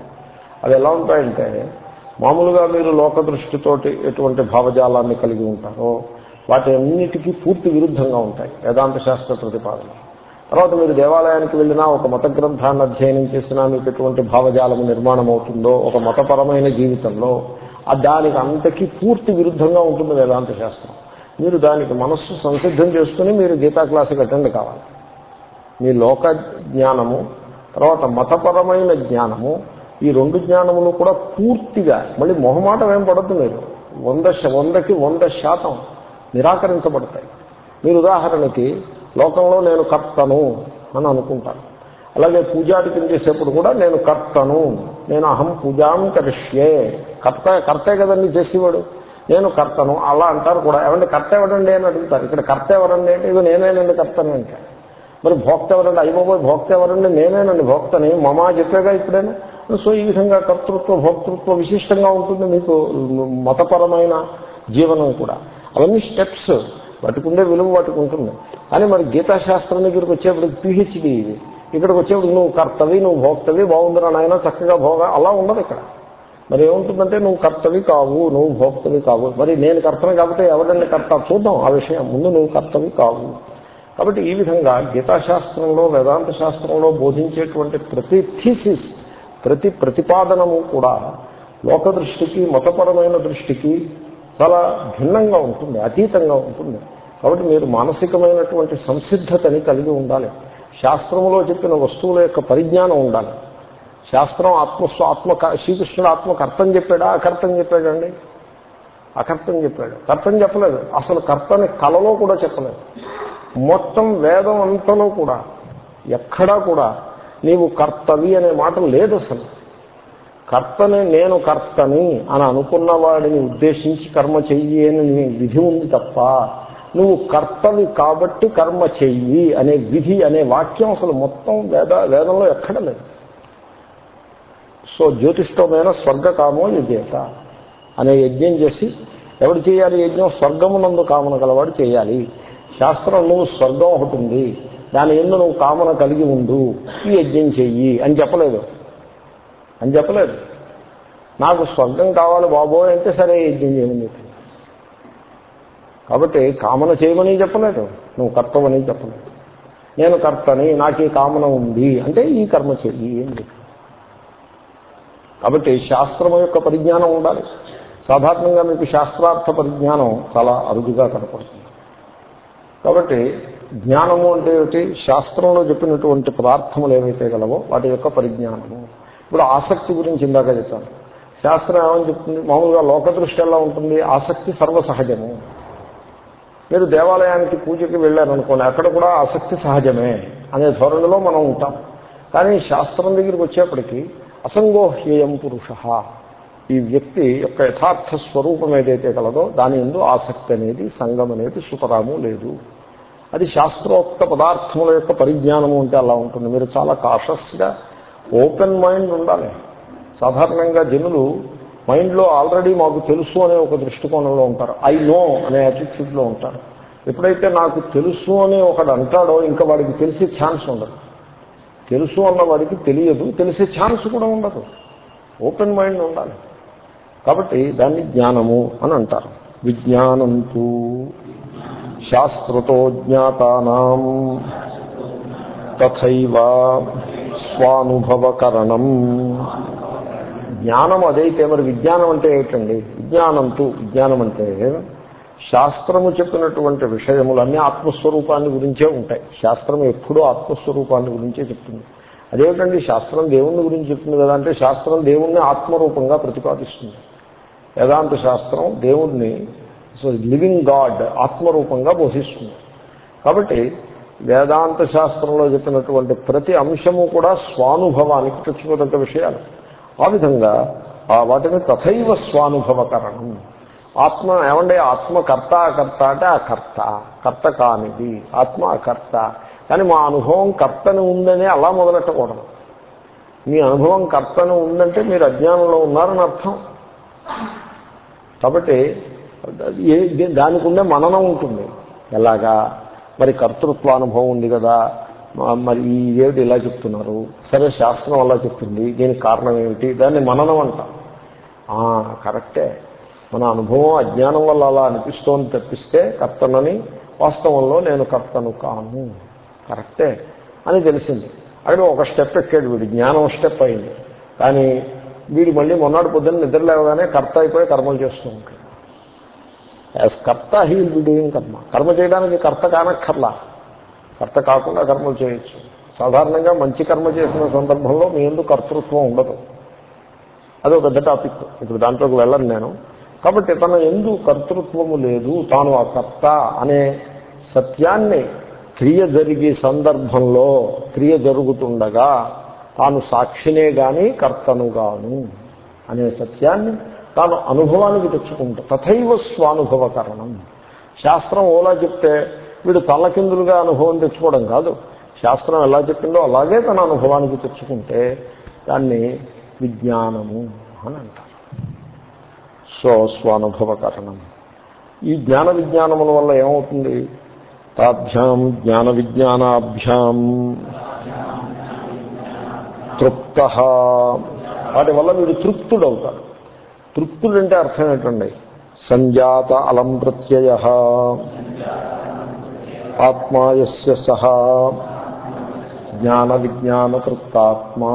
అవి ఎలా ఉంటాయంటే మామూలుగా మీరు లోక దృష్టితోటి ఎటువంటి భావజాలాన్ని కలిగి ఉంటారో వాటి అన్నిటికీ పూర్తి విరుద్ధంగా ఉంటాయి వేదాంత శాస్త్ర ప్రతిపాదన తర్వాత మీరు దేవాలయానికి వెళ్ళినా ఒక మత గ్రంథాన్ని అధ్యయనం చేసినా మీకు ఎటువంటి భావజాలం నిర్మాణం అవుతుందో ఒక మతపరమైన జీవితంలో దానికి అంతకీ పూర్తి విరుద్ధంగా ఉంటుంది వేదాంత శాస్త్రం. మీరు దానికి మనస్సు సంసిద్ధం చేసుకుని మీరు గీతా క్లాసుకి అటెండ్ కావాలి. మీ లోక జ్ఞానము తర్వాత మతపరమైన జ్ఞానము ఈ రెండు జ్ఞానములు కూడా పూర్తిగా మళ్ళీ మొహమాటం ఏం పడద్దు మీరు. వంద వందకి వంద శాతం నిరాకరించబడతాయి. మీరు ఉదాహరణకి లోకంలో నేను కర్తను అని అనుకుంటాను అలాగే పూజాటికం చేసేప్పుడు కూడా నేను కర్తను నేను అహం పూజాం కరిష్యే. కర్త కర్తే కదండి చేసేవాడు? నేను కర్తను అలా అంటారు కూడా. ఏమంటే కర్త ఎవరండి అని అడుగుతారు. ఇక్కడ కర్త ఎవరండి అంటే ఇవి నేనేనండి కర్తను అంటే. మరి భోక్త ఎవరండి? అయిపోయి భోక్త ఎవరండి? నేనేనండి భోక్తని. మమా చెప్పేగా ఇప్పుడైనా? సో ఈ విధంగా కర్తృత్వ భోక్తృత్వ విశిష్టంగా ఉంటుంది మీకు మతపరమైన జీవనం కూడా. అవన్నీ స్టెప్స్. వాటికుండే విలువ వాటికి ఉంటుంది. కానీ మరి గీతాశాస్త్రం దగ్గరికి వచ్చేప్పటికి పిహెచ్డి ఇది. ఇక్కడికి వచ్చేప్పుడు నువ్వు కర్తవి నువ్వు భోక్తవి బాగుందిరా నాయన చక్కగా భోగ అలా ఉండదు ఇక్కడ. మరి ఏముంటుందంటే నువ్వు కర్తవి కావు నువ్వు భోక్తవి కావు. మరి నేను కర్తను కాబట్టి ఎవరండి కర్త? చూద్దాం ఆ విషయం. ముందు నువ్వు కర్తవి కావు. కాబట్టి ఈ విధంగా గీతాశాస్త్రంలో వేదాంత శాస్త్రంలో బోధించేటువంటి ప్రతి థీసిస్ ప్రతి ప్రతిపాదనము కూడా లోక దృష్టికి మతపరమైన దృష్టికి చాలా భిన్నంగా ఉంటుంది అతీతంగా ఉంటుంది. కాబట్టి మీరు మానసికమైనటువంటి సంసిద్ధతని కలిగి ఉండాలి. శాస్త్రములో చెప్పిన వస్తువుల యొక్క పరిజ్ఞానం ఉండాలి. శాస్త్రం ఆత్మస్వ ఆత్మ శ్రీకృష్ణుడు ఆత్మకు అర్థం చెప్పాడా? అకర్థం చెప్పాడండి అకర్థం చెప్పాడు. కర్తం చెప్పలేదు. అసలు కర్తని కలలో కూడా చెప్పలేదు. మొత్తం వేదం అంతలో కూడా ఎక్కడా కూడా నీవు కర్తవి అనే మాట లేదు అసలు. కర్తని నేను కర్తని అని అనుకున్న వాడిని ఉద్దేశించి కర్మ చెయ్యి అని విధి ఉంది తప్ప నువ్వు కర్తవి కాబట్టి కర్మ చెయ్యి అనే విధి అనే వాక్యం అసలు మొత్తం వేద వేదంలో ఎక్కడ లేదు. సో జ్యోతిష్టమైన స్వర్గకామో యజ్ఞత అనే యజ్ఞం చేసి ఎవడు చేయాలి యజ్ఞం? స్వర్గమునందు కామన గలవాడు చేయాలి. శాస్త్రం నువ్వు స్వర్గం ఒకటి ఉంది. దాని ఎందు నువ్వు కామన కలిగి ఉండు. ఈ యజ్ఞం చెయ్యి అని చెప్పలేదు. అని చెప్పలేదు. నాకు స్వర్గం కావాలి బాబోయ్ అంటే సరే యజ్ఞం చేయమని చెప్పింది కాబట్టి కామన చేయమని చెప్పలేదు. నువ్వు కర్తవని చెప్పలేదు. నేను కర్తని నాకు ఈ కామన ఉంది. అంటే ఈ కర్మ చెయ్యి అని చెప్పి. కాబట్టి శాస్త్రం యొక్క పరిజ్ఞానం ఉండాలి. సాధారణంగా మీకు శాస్త్రార్థ పరిజ్ఞానం చాలా అరుదుగా కనపడుతుంది. కాబట్టి జ్ఞానము అంటే ఏమిటి? శాస్త్రంలో చెప్పినటువంటి పదార్థములు ఏవైతే గలవో వాటి యొక్క పరిజ్ఞానము. ఇప్పుడు ఆసక్తి గురించి ఇందాక చెప్పాను. శాస్త్రం ఏమని చెప్తుంది? మామూలుగా లోకదృష్టి ఎలా ఉంటుంది ఆసక్తి సర్వసహజము. మీరు దేవాలయానికి పూజకి వెళ్ళారనుకోండి అక్కడ కూడా ఆసక్తి సహజమే అనే ధోరణిలో మనం ఉంటాం. కానీ శాస్త్రం దగ్గరికి వచ్చేప్పటికీ అసంగోహ్యేయం పురుష. ఈ వ్యక్తి యొక్క యథార్థ స్వరూపం ఏదైతే కలదో దాని ఎందు ఆసక్తి అనేది సంగం అనేది సుతరాము లేదు. అది శాస్త్రోక్త పదార్థముల యొక్క పరిజ్ఞానము అంటే అలా ఉంటుంది. మీరు చాలా కాషస్గా ఓపెన్ మైండ్ ఉండాలి. సాధారణంగా జనులు మైండ్లో ఆల్రెడీ మాకు తెలుసు అనే ఒక దృష్టికోణంలో ఉంటారు. ఐ నో అనే యాటిట్యూడ్లో ఉంటారు. ఎప్పుడైతే నాకు తెలుసు అని ఒకడు అంటాడో ఇంకా వాడికి తెలిసే ఛాన్స్ ఉండదు. తెలుసు అన్నవాడికి తెలియదు తెలిసే ఛాన్స్ కూడా ఉండదు. ఓపెన్ మైండ్ ఉండాలి. కాబట్టి దాన్ని జ్ఞానము అని అంటారు. విజ్ఞానంతు శాస్త్రతో జ్ఞాతానాం తథైవా స్వానుభవకరణం. జ్ఞానం అదైతే మరి విజ్ఞానం అంటే ఏమిటండి? విజ్ఞానంతో విజ్ఞానం అంటే శాస్త్రము చెప్పినటువంటి విషయములన్నీ ఆత్మస్వరూపాన్ని గురించే ఉంటాయి. శాస్త్రం ఎప్పుడూ ఆత్మస్వరూపాన్ని గురించే చెప్తుంది. అదేమిటండి? శాస్త్రం దేవుణ్ణి గురించి చెప్తుంది కదా అంటే శాస్త్రం దేవుణ్ణి ఆత్మరూపంగా ప్రతిపాదిస్తుంది. వేదాంత శాస్త్రం దేవుణ్ణి లివింగ్ గాడ్ ఆత్మరూపంగా బోధిస్తుంది. కాబట్టి వేదాంత శాస్త్రంలో చెప్పినటువంటి ప్రతి అంశము కూడా స్వానుభవానికి తెచ్చుకోదగ్గ విషయాలు. ఆ విధంగా ఆ వాటిని తథైవ స్వానుభవకరణం. ఆత్మ ఏమంటే ఆత్మ కర్త అకర్త అంటే అకర్త కర్త. కానిది. ఆత్మ అకర్త కానీ మా అనుభవం కర్తని ఉందని అలా మొదలెట్టకూడదు. మీ అనుభవం కర్తని ఉందంటే మీరు అజ్ఞానంలో ఉన్నారని అర్థం. కాబట్టి దానికి ఉండే మననం ఉంటుంది. ఎలాగా? మరి కర్తృత్వానుభవం ఉంది కదా. మరి ఈ ఏమిటి ఇలా చెప్తున్నారు. సరే శాస్త్రం అలా చెప్తుంది. దీనికి కారణం ఏమిటి? దాన్ని మననం అంటాం. కరెక్టే. మన అనుభవం అజ్ఞానం వల్ల అలా అనిపిస్తోంది తప్పిస్తే కర్తనని వాస్తవంలో నేను కర్తను కాను. కరెక్టే. అని తెలిసింది. అక్కడ ఒక స్టెప్ ఎక్కాడు వీడు. జ్ఞానం స్టెప్ అయింది. కానీ వీడు మళ్ళీ మొన్నటి పొద్దున్న నిద్ర లేవగానే కర్త అయిపోయి కర్మలు చేస్తూ ఉంటాడు. యాజ్ కర్త హీ విల్ బి డూయింగ్ కర్మ కర్మ చేయడానికి కర్త కానక్కర్లా. కర్త కాకుండా కర్మలు చేయొచ్చు. సాధారణంగా మంచి కర్మ చేసిన సందర్భంలో మీ ఎందుకు కర్తృత్వం ఉండదు. అదొక పెద్ద టాపిక్ ఇప్పుడు దాంట్లోకి వెళ్ళను నేను. కాబట్టి తన ఎందు కర్తృత్వము లేదు. తాను ఆ కర్త అనే సత్యాన్ని క్రియ జరిగే సందర్భంలో క్రియ జరుగుతుండగా తాను సాక్షినే గాని కర్తను గాను అనే సత్యాన్ని తాను అనుభవానికి తెచ్చుకుంటా. తథైవ స్వానుభవకరణం. శాస్త్రం ఓలా చెప్తే వీడు తల్లకిందులుగా అనుభవం తెచ్చుకోవడం కాదు. శాస్త్రం ఎలా చెప్పిందో అలాగే తన అనుభవానికి తెచ్చుకుంటే దాన్ని విజ్ఞానము అని అంటారు. సో స్వానుభవకరణం. ఈ జ్ఞాన విజ్ఞానముల వల్ల ఏమవుతుంది? తాభ్యాం జ్ఞాన విజ్ఞానాభ్యాం తృప్త. వాటి వల్ల వీడు తృప్తులు తృప్తుడంటే అర్థం ఏంటండి? సంజాత అలం ప్రత్యయ. ఆత్మాయస్య సహా. జ్ఞాన విజ్ఞాన తృప్తాత్మా.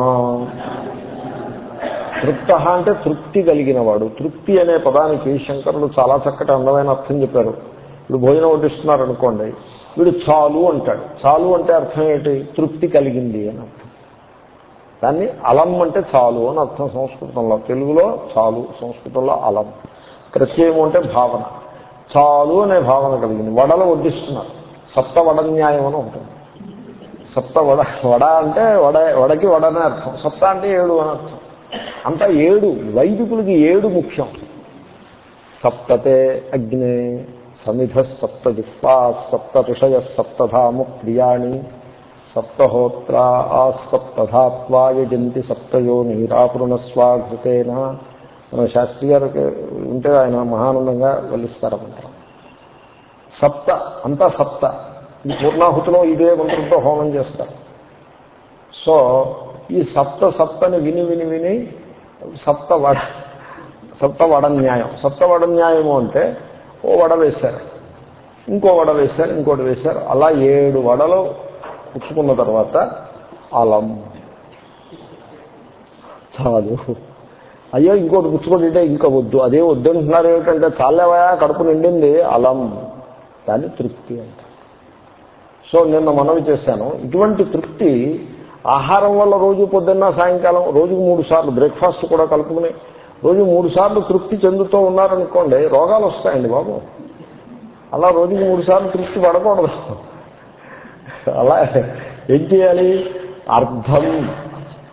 తృప్త అంటే తృప్తి కలిగినవాడు. తృప్తి అనే పదానికి శంకరులు చాలా చక్కటి అందమైన అర్థం చెప్పారు. ఇప్పుడు భోజనం వడ్డిస్తున్నారు అనుకోండి వీడు చాలు అంటాడు. చాలు అంటే అర్థం ఏంటి? తృప్తి కలిగింది అని దాన్ని అలం అంటే చాలు అని అర్థం సంస్కృతంలో. తెలుగులో చాలు సంస్కృతంలో అలం. ప్రత్యయము అంటే భావన. చాలు అనే భావన కలిగింది. వడలు వడ్డిస్తున్నారు. సప్త వడన్యాయం అని ఉంటుంది సప్త వడ వడ అంటే వడ వడకి వడనే అర్థం. సప్త అంటే ఏడు అని అర్థం. అంతా ఏడు. వైదికులకి ఏడు ముఖ్యం. సప్తతే అగ్నే సమిధ సప్త జిహ్వా సప్త ఋషయ సప్తధాము ప్రియాణి సప్తహోత్ర ఆ సప్తధాత్వా యజంతి సప్తయో నీరాపృణస్వాఘృతేన మన శాస్త్రి గారికి ఉంటే ఆయన మహానందంగా వల్లిస్తారు మంత్రం. సప్త అంతా సప్త. ఈ పూర్ణాహుతిలో ఇదే మంత్రంతో హోమం చేస్తారు. సో ఈ సప్త సప్తని విని విని విని సప్త వడ సప్త వడన్యాయం. సప్త వడ న్యాయము అంటే ఓ వడ వేశారు. ఇంకో వడ వేశారు ఇంకోటి వేశారు. అలా ఏడు వడలు పుచ్చుకున్న తర్వాత అలం. చాలు. అయ్యో ఇంకోటి పుచ్చుకుంటుంటే ఇంకా వద్దు. అదే వద్దు అంటున్నారు ఏమిటంటే చాలేవయా కడుపు నిండింది అలం. దాన్ని తృప్తి అంట. సో నిన్న మనవి చేశాను. ఇటువంటి తృప్తి ఆహారం వల్ల రోజు పొద్దున్న సాయంకాలం రోజుకు మూడు సార్లు బ్రేక్ఫాస్ట్ కూడా కలుపుకుని రోజు మూడు సార్లు తృప్తి చెందుతూ ఉన్నారనుకోండి రోగాలు వస్తాయండి బాబు. అలా రోజుకి మూడు సార్లు తృప్తి పడకూడదు. అలా ఏం చేయాలి? అర్థం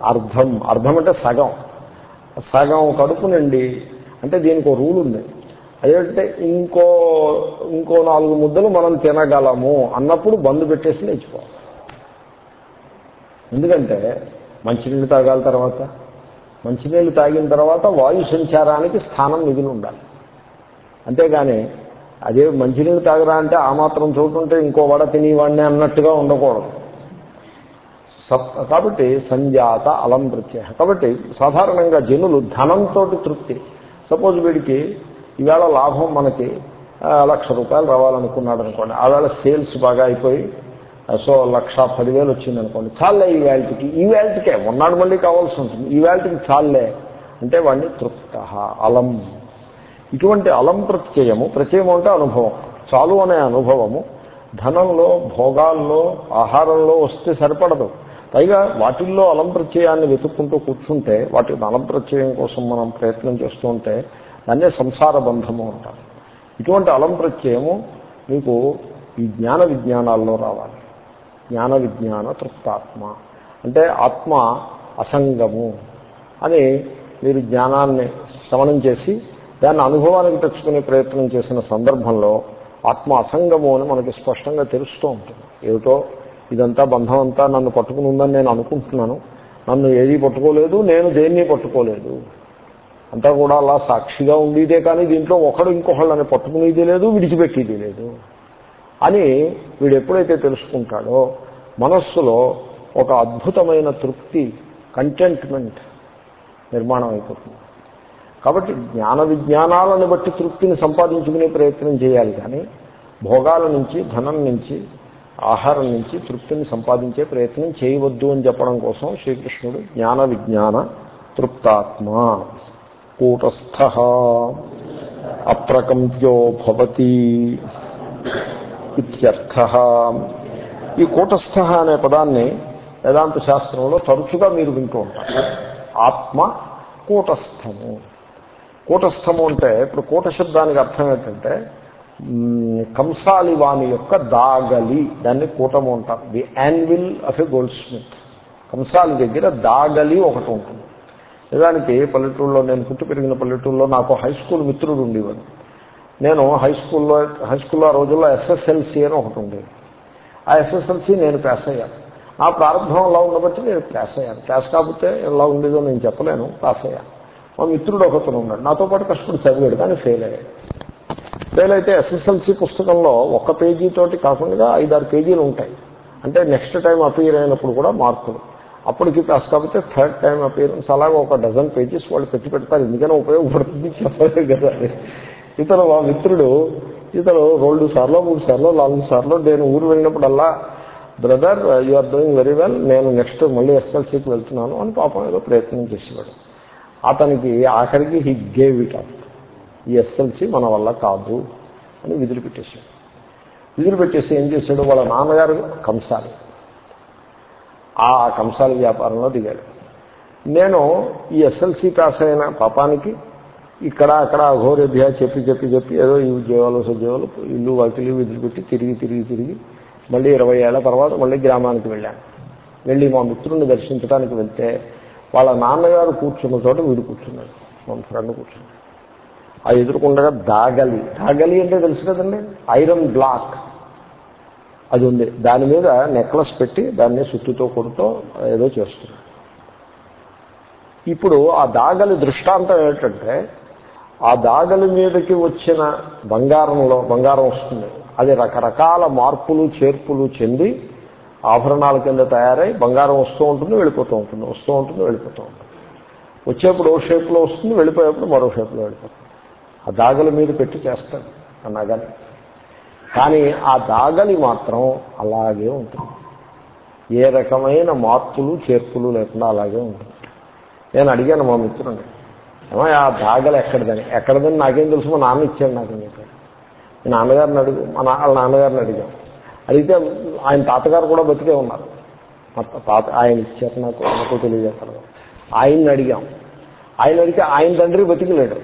అర్థం అర్థం అంటే సగం. సగం కడుపు నుండి అంటే దీనికి ఒక రూల్ ఉంది. అదేంటే ఇంకో ఇంకో నాలుగు ముద్దలు మనం తినగలము అన్నప్పుడు బంద్ పెట్టేసి లేచిపోవాలి ఎందుకంటే మంచినీళ్ళు తాగాలి తర్వాత. మంచినీళ్ళు తాగిన తర్వాత వాయు సంచారానికి స్థానం మిగిలి ఉండాలి. అంతేగాని అదే మంచినీళ్ళు తాగరా అంటే ఆ మాత్రం చూడుంటే ఇంకో వడ తినేవాడిని అన్నట్టుగా ఉండకూడదు. సప్ కాబట్టి సంజాత అలం ప్రత్యయ. కాబట్టి సాధారణంగా జనులు ధనంతో తృప్తి. సపోజ్ వీడికి ఈవేళ లాభం మనకి లక్ష రూపాయలు రావాలనుకున్నాడు అనుకోండి. ఆవేళ సేల్స్ బాగా అయిపోయి సో లక్ష పదివేలు వచ్చింది అనుకోండి. చాలే ఈ వేల్టీకి ఈ వేల్టీకే ఉన్నాడు మళ్ళీ కావాల్సి ఉంటుంది. ఈ వేల్టీకి చాలే. అంటే వాడిని తృప్త. అలం. ఇటువంటి అలం ప్రత్యయము ప్రత్యయము అంటే అనుభవం. చాలు అనే అనుభవము. ధనంలో భోగాల్లో ఆహారంలో వస్తే సరిపడదు. పైగా వాటిల్లో అలం ప్రత్యయాన్ని వెతుక్కుంటూ కూర్చుంటే వాటి అలం ప్రత్యయం కోసం మనం ప్రయత్నం చేస్తూ ఉంటే దాన్నే సంసార బంధము అంటారు. ఇటువంటి అలం ప్రత్యయము మీకు ఈ జ్ఞాన విజ్ఞానాల్లో రావాలి. జ్ఞాన విజ్ఞాన తృప్తాత్మ. అంటే ఆత్మ అసంగము అని మీరు జ్ఞానాన్ని శ్రవణం చేసి దాన్ని అనుభవానికి తెచ్చుకునే ప్రయత్నం చేసిన సందర్భంలో ఆత్మ అసంగము అని మనకి స్పష్టంగా తెలుస్తూ ఉంటుంది. ఏమిటో? ఇదంతా బంధం అంతా నన్ను పట్టుకుని ఉందని నేను అనుకుంటున్నాను. నన్ను ఏదీ పట్టుకోలేదు నేను దేన్ని పట్టుకోలేదు. అంతా కూడా అలా సాక్షిగా ఉండేదే కానీ దీంట్లో ఒకడు ఇంకొకళ్ళని పట్టుకునేది లేదు విడిచిపెట్టేది లేదు అని వీడు ఎప్పుడైతే తెలుసుకుంటాడో మనస్సులో ఒక అద్భుతమైన తృప్తి కంటెంట్మెంట్ నిర్మాణం అయిపోతుంది కాబట్టి జ్ఞాన విజ్ఞానాలను బట్టి తృప్తిని సంపాదించుకునే ప్రయత్నం చేయాలి కానీ భోగాల నుంచి ధనం నుంచి ఆహారం నుంచి తృప్తిని సంపాదించే ప్రయత్నం చేయవద్దు అని చెప్పడం కోసం శ్రీకృష్ణుడు జ్ఞాన విజ్ఞాన తృప్తాత్మ. కూటస్థ. అప్రకంప్యో భవతి ఇత్యర్థ. ఈ కూటస్థ అనే పదాన్ని వేదాంత శాస్త్రంలో తరచుగా మీరు వింటూ ఉంటారు. ఆత్మ కూటస్థము. కూటస్థము అంటే ఇప్పుడు కూట శబ్దానికి అర్థం ఏంటంటే కంసాలి వాణి యొక్క దాగలి దాన్ని కూటము అంటారు. The anvil of a goldsmith కంసాలి దగ్గర దాగలి ఒకటి ఉంటుంది. నిజానికి పల్లెటూరులో నేను పుట్టి పెరిగిన పల్లెటూరులో నాకు హై స్కూల్ మిత్రుడు ఉండేవాడు. నేను హై స్కూల్లో హై స్కూల్లో ఆ రోజుల్లో ఎస్ఎస్ఎల్సి అని ఒకటి ఉండేది. ఆ ఎస్ఎస్ఎల్సి నేను పాస్ అయ్యాను నా ప్రారంభం ఎలా ఉండబట్టి నేను పాస్ అయ్యాను. పాస్ కాకపోతే ఎలా ఉండేదో నేను చెప్పలేను పాస్ అయ్యాను మా మిత్రుడు ఒకతను ఉన్నాడు. నాతో పాటు కష్టపడి చదివాడు కానీ ఫెయిల్ అయ్యాడు. ఫెయిల్ అయితే ఎస్ఎస్ఎల్సి పుస్తకంలో ఒక పేజీతోటి కాకుండా ఐదారు పేజీలు ఉంటాయి. అంటే నెక్స్ట్ టైం అపీర్ అయినప్పుడు కూడా మార్కులు అప్పటికి పాస్ కాకపోతే థర్డ్ టైం అపీరెన్స్ అలాగే ఒక డజన్ పేజెస్ వాళ్ళు పెట్టి పెడతారు. ఎందుకైనా ఉపయోగపడుతుంది చెప్పలేదు కదా ఇతను మా మిత్రుడు ఇతను రెండు సార్లు మూడు సార్లు నాలుగు సార్లు నేను ఊరు వెళ్ళినప్పుడల్లా brother you are doing very well నేను నెక్స్ట్ మళ్ళీ ఎస్ఎల్సీకి వెళ్తున్నాను అని పాపం ఏదో ప్రయత్నం చేసేవాడు. అతనికి ఆఖరికి హీ గేవ్ ఇట్ అప్ ఈ ఎస్ఎల్సీ మన వల్ల కాదు అని విధులు పెట్టేశాడు విధులు పెట్టేసి ఏం చేశాడు? వాళ్ళ నాన్నగారు కంసాలి. ఆ కంసాలి వ్యాపారంలో దిగాడు. నేను ఈ ఎస్ఎల్సీ పాస్ అయిన పాపానికి ఇక్కడ అక్కడ అఘోరేభ్య చెప్పి చెప్పి చెప్పి ఏదో ఈ ఉద్యోగాలు సద్యోగాలు ఇల్లు వాకిలు విధులు పెట్టి తిరిగి తిరిగి తిరిగి మళ్ళీ ఇరవై ఏళ్ళ తర్వాత మళ్ళీ గ్రామానికి వెళ్ళాను. వెళ్ళి మా మిత్రుడిని దర్శించడానికి వెళ్తే వాళ్ళ నాన్నగారు కూర్చున్న చోట వీడు కూర్చున్నాడు మన ఫ్రెండ్ కూర్చున్నాడు. ఆ ఎదుర్కొండగా దాగలి దాగలి అంటే తెలుసు కదండి? Iron block. అది ఉంది. దాని మీద నెక్లెస్ పెట్టి దాన్ని సుత్తితో కొడుతూ ఏదో చేస్తున్నాడు ఇప్పుడు ఆ దాగలి దృష్టాంతం ఏంటంటే ఆ దాగలి మీదకి వచ్చిన బంగారంలో బంగారం వస్తుంది. అది రకరకాల మార్పులు చేర్పులు చెంది ఆభరణాల కింద తయారై బంగారం వస్తూ ఉంటుంది వెళ్ళిపోతూ ఉంటుంది. వస్తూ ఉంటుంది వెళ్ళిపోతూ ఉంటుంది. వచ్చేప్పుడు ఓ షేప్లో వస్తుంది వెళ్ళిపోయేప్పుడు మరో షేప్లో వెళ్ళిపోతుంది. ఆ దాగలి మీద పెట్టి చేస్తాడు ఆ నగని. కానీ ఆ దాగలి మాత్రం అలాగే ఉంటుంది. ఏ రకమైన మార్పులు చేర్పులు లేకుండా అలాగే ఉంటుంది. నేను అడిగాను మా మిత్రుని ఏమో ఆ దాగలు ఎక్కడిదని? ఎక్కడిదని నాకేం తెలుసు మా నాన్న ఇచ్చాడు నాకు చెప్పాడు. నాన్నగారిని అడుగు మా వాళ్ళ నాన్నగారిని అడిగాం. అడిగితే ఆయన తాతగారు కూడా బతికే ఉన్నారు. మా తాత ఆయన ఇచ్చారు నాకు నాకు తెలియజేస్తారు. ఆయన్ని అడిగాం. ఆయన అడిగితే ఆయన తండ్రి బతికిలేడు.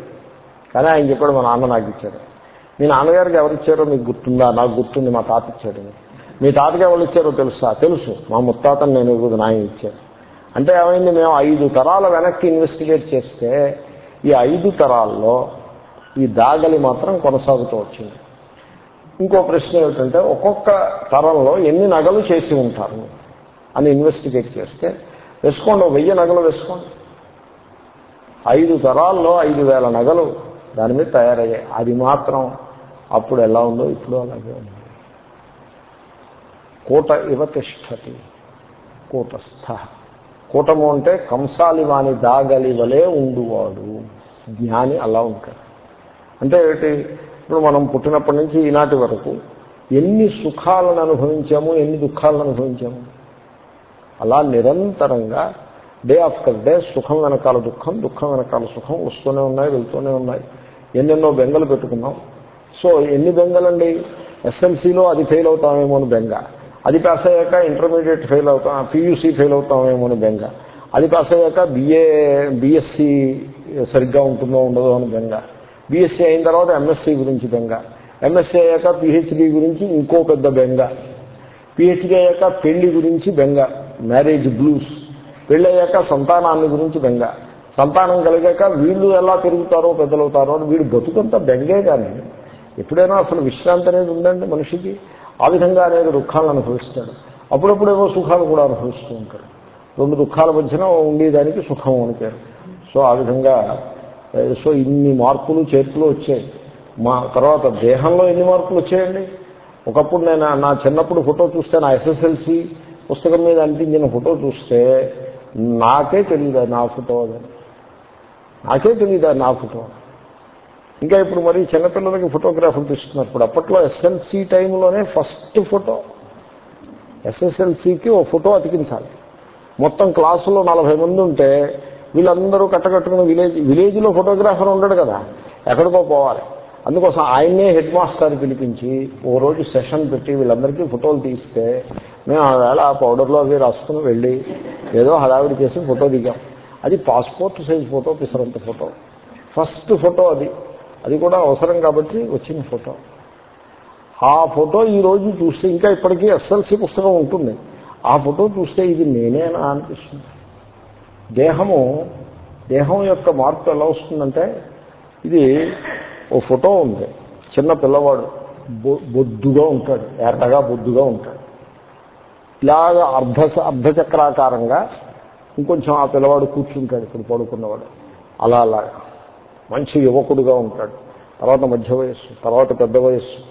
కానీ ఆయన చెప్పాడు మా నాన్న నాకు ఇచ్చాడు. మీ నాన్నగారికి ఎవరు ఇచ్చారో మీకు గుర్తుందా? నాకు గుర్తుంది మా తాత ఇచ్చాడు. మీ తాతకి ఎవరు ఇచ్చారో తెలుసా? తెలుసు. మా ముత్తాతను నేను ఇవ్వదు నాయన ఇచ్చాడు. అంటే ఏమైంది మేము ఐదు తరాల వెనక్కి ఇన్వెస్టిగేట్ చేస్తే ఈ ఐదు తరాల్లో ఈ దాగలి మాత్రం కొనసాగుతూ వచ్చింది. ఇంకో ప్రశ్న ఏమిటంటే ఒక్కొక్క తరంలో ఎన్ని నగలు చేసి ఉంటారు అని ఇన్వెస్టిగేట్ చేస్తే వేసుకోండి వెయ్యి నగలు వేసుకోండి. ఐదు తరాల్లో ఐదు వేల నగలు దాని మీద తయారయ్యాయి. అది మాత్రం అప్పుడు ఎలా ఉందో ఇప్పుడు అలాగే ఉంది. కూట ఇవ తిష్టతి కూటస్థ. కూటము అంటే కంసాలి వాని దాగలి వలే ఉండువాడు. జ్ఞాని అలా ఉంటాడు. అంటే ఇప్పుడు మనం పుట్టినప్పటి నుంచి ఈనాటి వరకు ఎన్ని సుఖాలను అనుభవించాము ఎన్ని దుఃఖాలను అనుభవించాము. అలా నిరంతరంగా డే ఆఫ్టర్ డే సుఖం వెనకాల దుఃఖం దుఃఖం వెనకాల సుఖం వస్తూనే ఉన్నాయి వెళ్తూనే ఉన్నాయి. ఎన్నెన్నో బెంగలు పెట్టుకున్నాం. సో ఎన్ని బెంగలండి? ఎస్ఎల్సీలో అది ఫెయిల్ అవుతామేమో అని బెంగ. అది పాస్ అయ్యాక ఇంటర్మీడియట్ ఫెయిల్ అవుతాం పీయూసీ ఫెయిల్ అవుతామేమో అని బెంగ. అది పాస్ అయ్యాక బిఏ బిఎస్సి సరిగ్గా ఉంటుందో ఉండదో అని బెంగ. బీఎస్సీ అయిన తర్వాత ఎంఎస్సీ గురించి బెంగ. ఎంఎస్సీ అయ్యాక పిహెచ్డి గురించి ఇంకో పెద్ద బెంగ. పిహెచ్డి అయ్యాక పెళ్ళి గురించి బెంగ. మ్యారేజ్ బ్లూస్ పెళ్ళి అయ్యాక సంతానాన్ని గురించి బెంగ. సంతానం కలిగాక వీళ్ళు ఎలా పెరుగుతారో పెద్దలవుతారో అని వీడు బతుకంతా బెంగే కానీ ఎప్పుడైనా అసలు విశ్రాంతి అనేది ఉందండి మనిషికి? ఆ విధంగా అనేది దుఃఖాలను అనుభవిస్తాడు. అప్పుడప్పుడేవో సుఖాలు కూడా అనుభవిస్తూ ఉంటాడు. రెండు దుఃఖాల మధ్యన ఉండేదానికి సుఖం అని పేరు. సో ఆ విధంగా సో ఇన్ని మార్పులు చేతులు వచ్చాయి. మా తర్వాత దేహంలో ఎన్ని మార్పులు వచ్చాయండి? ఒకప్పుడు నేను నా చిన్నప్పుడు ఫోటో చూస్తే నా ఎస్ఎస్ఎల్సి పుస్తకం మీద అంటించిన ఫోటో చూస్తే నాకే తెలియదు నా ఫోటో అది. నాకే తెలియదు నా ఫోటో. ఇంకా ఇప్పుడు మరి చిన్నపిల్లలకి ఫోటోగ్రాఫర్ తీస్తున్నారు. ఇప్పుడు అప్పట్లో ఎస్ఎల్సి టైంలోనే ఫస్ట్ ఫోటో. ఎస్ఎస్ఎల్సికి ఓ ఫోటో అతికించాలి. మొత్తం క్లాసులో నలభై మంది ఉంటే వీళ్ళందరూ కట్టకట్టుకుని విలేజ్ విలేజ్లో ఫోటోగ్రాఫర్ ఉండడు కదా ఎక్కడికో పోవాలి. అందుకోసం ఆయన్నే హెడ్ మాస్టర్ పిలిపించి ఓ రోజు సెషన్ పెట్టి వీళ్ళందరికీ ఫోటోలు తీస్తే మేము ఆ వేళ ఆ పౌడర్లో అవి రాసుకుని వెళ్ళి ఏదో హడావిడి చేసి ఫోటో దిగాం. అది పాస్పోర్ట్ సైజ్ ఫోటో పిసరంత ఫోటో. ఫస్ట్ ఫోటో అది. అది కూడా అవసరం కాబట్టి వచ్చిన ఫోటో. ఆ ఫోటో ఈ రోజు చూస్తే ఇంకా ఇప్పటికీ ఎస్ఎల్సి పుస్తకం ఉంటుంది. ఆ ఫోటో చూస్తే ఇది నేనేనా అనిపిస్తుంది. దేహము దేహం యొక్క మార్పు ఎలా వస్తుందంటే ఇది ఓ ఫోటో ఉంది. చిన్న పిల్లవాడు బొ- బొద్దుగా ఉంటాడు. ఎర్రగా బొద్దుగా ఉంటాడు. ఇలాగ అర్ధ అర్ధచక్రాకారంగా ఇంకొంచెం ఆ పిల్లవాడు కూర్చుంటాడు. ఇప్పుడు పడుకున్నవాడు. అలా అలాగా మంచి యువకుడుగా ఉంటాడు. తర్వాత మధ్య వయస్సు తర్వాత పెద్ద వయస్సు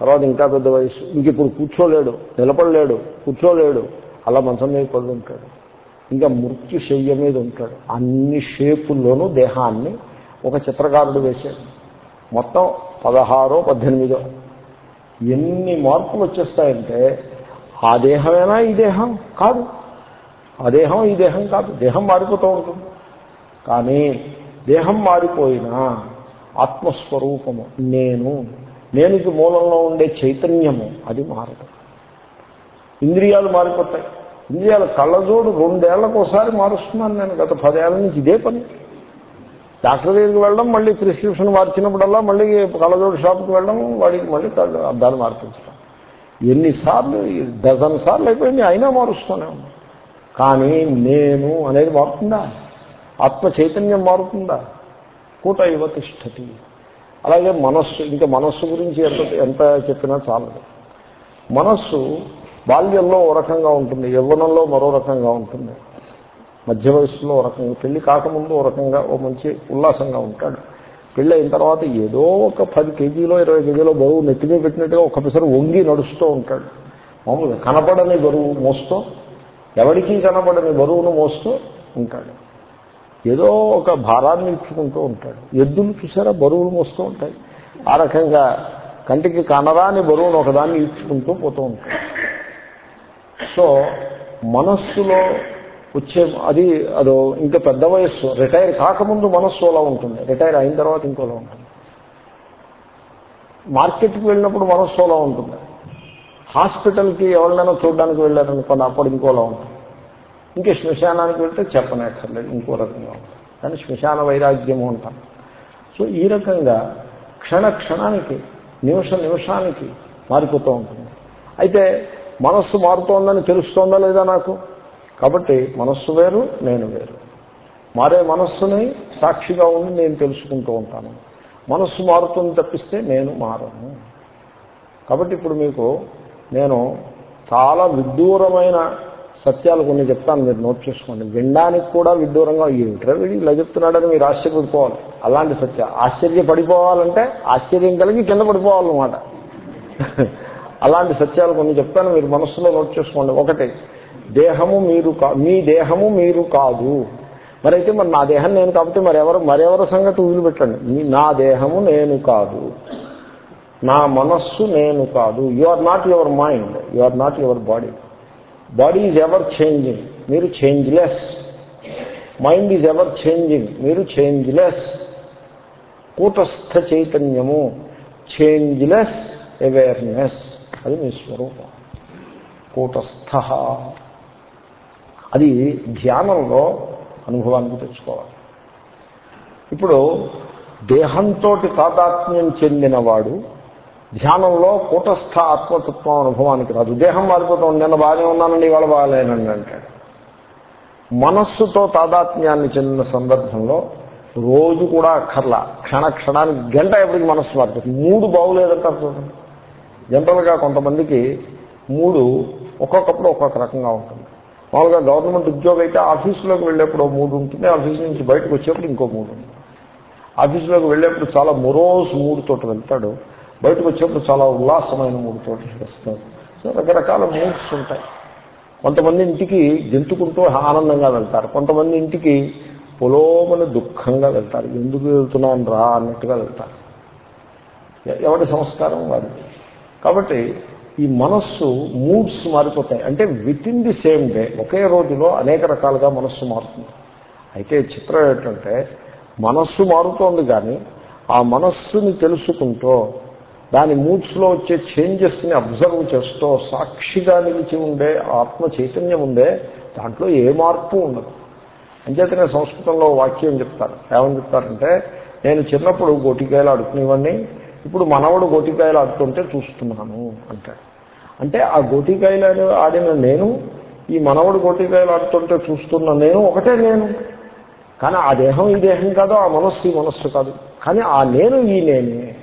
తర్వాత ఇంకా పెద్ద వయస్సు. ఇంక ఇప్పుడు కూర్చోలేడు నిలబడలేడు కూర్చోలేడు. అలా మంచం మీద పడి ఉంటాడు ఇంకా మృత్యు శయ్య మీద ఉంటాడు. అన్ని షేపుల్లోనూ దేహాన్ని ఒక చిత్రకారుడు వేశాడు. మొత్తం పదహారో పద్దెనిమిదో. ఎన్ని మార్పులు వచ్చేస్తాయంటే ఆ దేహమేనా ఈ దేహం? కాదు. ఆ దేహం ఈ దేహం కాదు. దేహం మారిపోతూ ఉంటుంది. కానీ దేహం మారిపోయినా ఆత్మస్వరూపము నేను నేనుకి మూలంలో ఉండే చైతన్యము అది మారదు. ఇంద్రియాలు మారిపోతాయి. ఇండియాల కళ్ళజోడు రెండేళ్ళకు ఒకసారి మారుస్తున్నాను నేను గత పదేళ్ళ నుంచి ఇదే పని. డాక్టర్ దగ్గరికి వెళ్ళడం మళ్ళీ ప్రిస్క్రిప్షన్ మార్చినప్పుడల్లా మళ్ళీ కళ్ళజోడు షాప్కి వెళ్ళడం వాడికి మళ్ళీ కళ్ళు అద్దాలు మార్పించడం. ఎన్నిసార్లు డజన్ సార్లు అయిపోయింది అయినా మారుస్తూనే ఉన్నాను. కానీ నేను అనేది మారుతుందా? ఆత్మ చైతన్యం మారుతుందా? కూట యువతిష్టతి అలాగే మనస్సు ఇంకా మనస్సు గురించి ఎంత ఎంత చెప్పినా చాలదు. మనస్సు బాల్యంలో ఓ రకంగా ఉంటుంది యవ్వనంలో మరో రకంగా ఉంటుంది. మధ్య వయసులో ఓ రకంగా పెళ్ళి కాకముందు ఓ రకంగా ఓ మంచి ఉల్లాసంగా ఉంటాడు. పెళ్ళి అయిన తర్వాత ఏదో ఒక పది కేజీలో ఇరవై కేజీలో బరువు నెత్తిమీ పెట్టినట్టుగా ఒక్కసారి వంగి నడుస్తూ ఉంటాడు. మామూలుగా కనపడని బరువు మోస్తూ ఎవరికీ కనపడని బరువును మోస్తూ ఉంటాడు. ఏదో ఒక భారాన్ని ఇచ్చుకుంటూ ఉంటాడు. ఎద్దులు చూసారా? బరువులు మోస్తూ ఉంటాయి. ఆ రకంగా కంటికి కనరాని బరువును ఒకదాన్ని ఇచ్చుకుంటూ పోతూ ఉంటాడు. సో మనస్సులో వచ్చే అది అదో ఇంకా పెద్ద వయస్సు రిటైర్ కాకముందు మనస్సు అలా ఉంటుంది. రిటైర్ అయిన తర్వాత ఇంకోలా ఉంటుంది. మార్కెట్కి వెళ్ళినప్పుడు మనస్సు అలా ఉంటుంది. హాస్పిటల్కి ఎవరినైనా చూడడానికి వెళ్ళారనుకోండి అప్పుడు ఇంకోలా ఉంటుంది. ఇంకా శ్మశానానికి వెళ్తే చెప్పనక్కర్లేదు ఇంకో రకంగా ఉంటుంది. కానీ శ్మశాన వైరాగ్యము ఉంటాం సో ఈ రకంగా క్షణ క్షణానికి నిమిష నిమిషానికి మారిపోతూ ఉంటుంది. అయితే మనస్సు మారుతోందని తెలుస్తోందా లేదా నాకు? కాబట్టి మనస్సు వేరు నేను వేరు. మారే మనస్సుని సాక్షిగా ఉండి నేను తెలుసుకుంటూ ఉంటాను. మనస్సు మారుతుంది తప్పిస్తే నేను మారను. కాబట్టి ఇప్పుడు మీకు నేను చాలా విడ్డూరమైన సత్యాలు కొన్ని చెప్తాను మీరు నోట్ చేసుకోండి. వినడానికి కూడా విడ్డూరంగా ఏమిట్రా వీడు ఇలా చెప్తున్నాడని మీరు ఆశ్చర్యపడిపోవాలి. అలాంటి సత్య. ఆశ్చర్యపడిపోవాలంటే ఆశ్చర్యం కలిగి కింద పడిపోవాలన్నమాట. అలాంటి సత్యాలు కొన్ని చెప్తాను మీరు మనస్సులో నోట్ చేసుకోండి. ఒకటి దేహము మీరు మీ దేహము మీరు కాదు. మరైతే మరి నా దేహం నేను కాబట్టి మరెవరు మరెవరి సంగతి వదిలిపెట్టండి మీ- నా దేహము నేను కాదు. నా మనస్సు నేను కాదు. You are not your mind you are not your body body is ever changing మీరు changeless mind is ever changing మీరు చేంజ్లెస్ కూటస్థ చైతన్యము. చేంజ్లెస్ అవేర్నెస్ అది మీ స్వరూపం. కూటస్థ. అది ధ్యానంలో అనుభవానికి తెచ్చుకోవాలి. ఇప్పుడు దేహంతో తాదాత్మ్యం చెందినవాడు ధ్యానంలో కూటస్థ ఆత్మతత్వం అనుభవానికి రాదు. దేహం మారిపోతాం నిన్న బాగానే ఉన్నానండి ఇవాళ బాగాలేనండి అంటాడు. మనస్సుతో తాదాత్మ్యాన్ని చెందిన సందర్భంలో రోజు కూడా అక్కర్లా. క్షణ క్షణానికి గంట ఎప్పటికి మనస్సు మారిపోతుంది. మూడు బాగులేదంటారు చూడండి. జనరల్గా కొంతమందికి మూడు ఒక్కొక్కప్పుడు ఒక్కొక్క రకంగా ఉంటుంది. మామూలుగా గవర్నమెంట్ ఉద్యోగం అయితే ఆఫీసులోకి వెళ్ళేప్పుడు మూడు ఉంటుంది ఆఫీస్ నుంచి బయటకు వచ్చేప్పుడు ఇంకో మూడు ఉంటుంది. ఆఫీసులోకి వెళ్ళేప్పుడు చాలా మొరోస్ మూడుతోటి వెళ్తాడు బయటకు వచ్చేప్పుడు చాలా ఉల్లాసమైన మూడుతోటి వస్తాడు. సో రకరకాల మూడ్స్ ఉంటాయి. కొంతమంది ఇంటికి గెంతుకుంటూ ఆనందంగా వెళ్తారు కొంతమంది ఇంటికి పొలోమని దుఃఖంగా వెళ్తారు ఎందుకు వెళ్తున్నాను రా అన్నట్టుగా వెళ్తారు. ఎవరి సంస్కారం వారిది? కాబట్టి ఈ మనస్సు మూడ్స్ మారిపోతాయి. అంటే within the same day ఒకే రోజులో అనేక రకాలుగా మనస్సు మారుతుంది. అయితే చిత్రం ఏంటంటే మనస్సు మారుతోంది కానీ ఆ మనస్సుని తెలుసుకుంటూ దాని మూడ్స్లో వచ్చే చేంజెస్ని అబ్జర్వ్ చేస్తూ సాక్షిగా నిలిచి ఉండే ఆత్మ చైతన్యం ఉండే దాంట్లో ఏ మార్పు ఉండదు. అంచేతనే సంస్కృతంలో వాక్యం చెప్తారు. ఏమని చెప్తారంటే నేను చిన్నప్పుడు గోటికాయలు ఆడుకునేవాడిని. ఇప్పుడు మనవడు గోటికాయలు ఆడుతుంటే చూస్తున్నాను అంటాడు. అంటే ఆ గోటికాయలు ఆడిన నేను ఈ మనవడు గోటికాయలు ఆడుతుంటే చూస్తున్న నేను ఒకటే నేను. కానీ ఆ దేహం ఈ దేహం కాదు ఆ మనస్సు ఈ మనస్సు కాదు. కానీ ఆ నేను ఈ నేనే.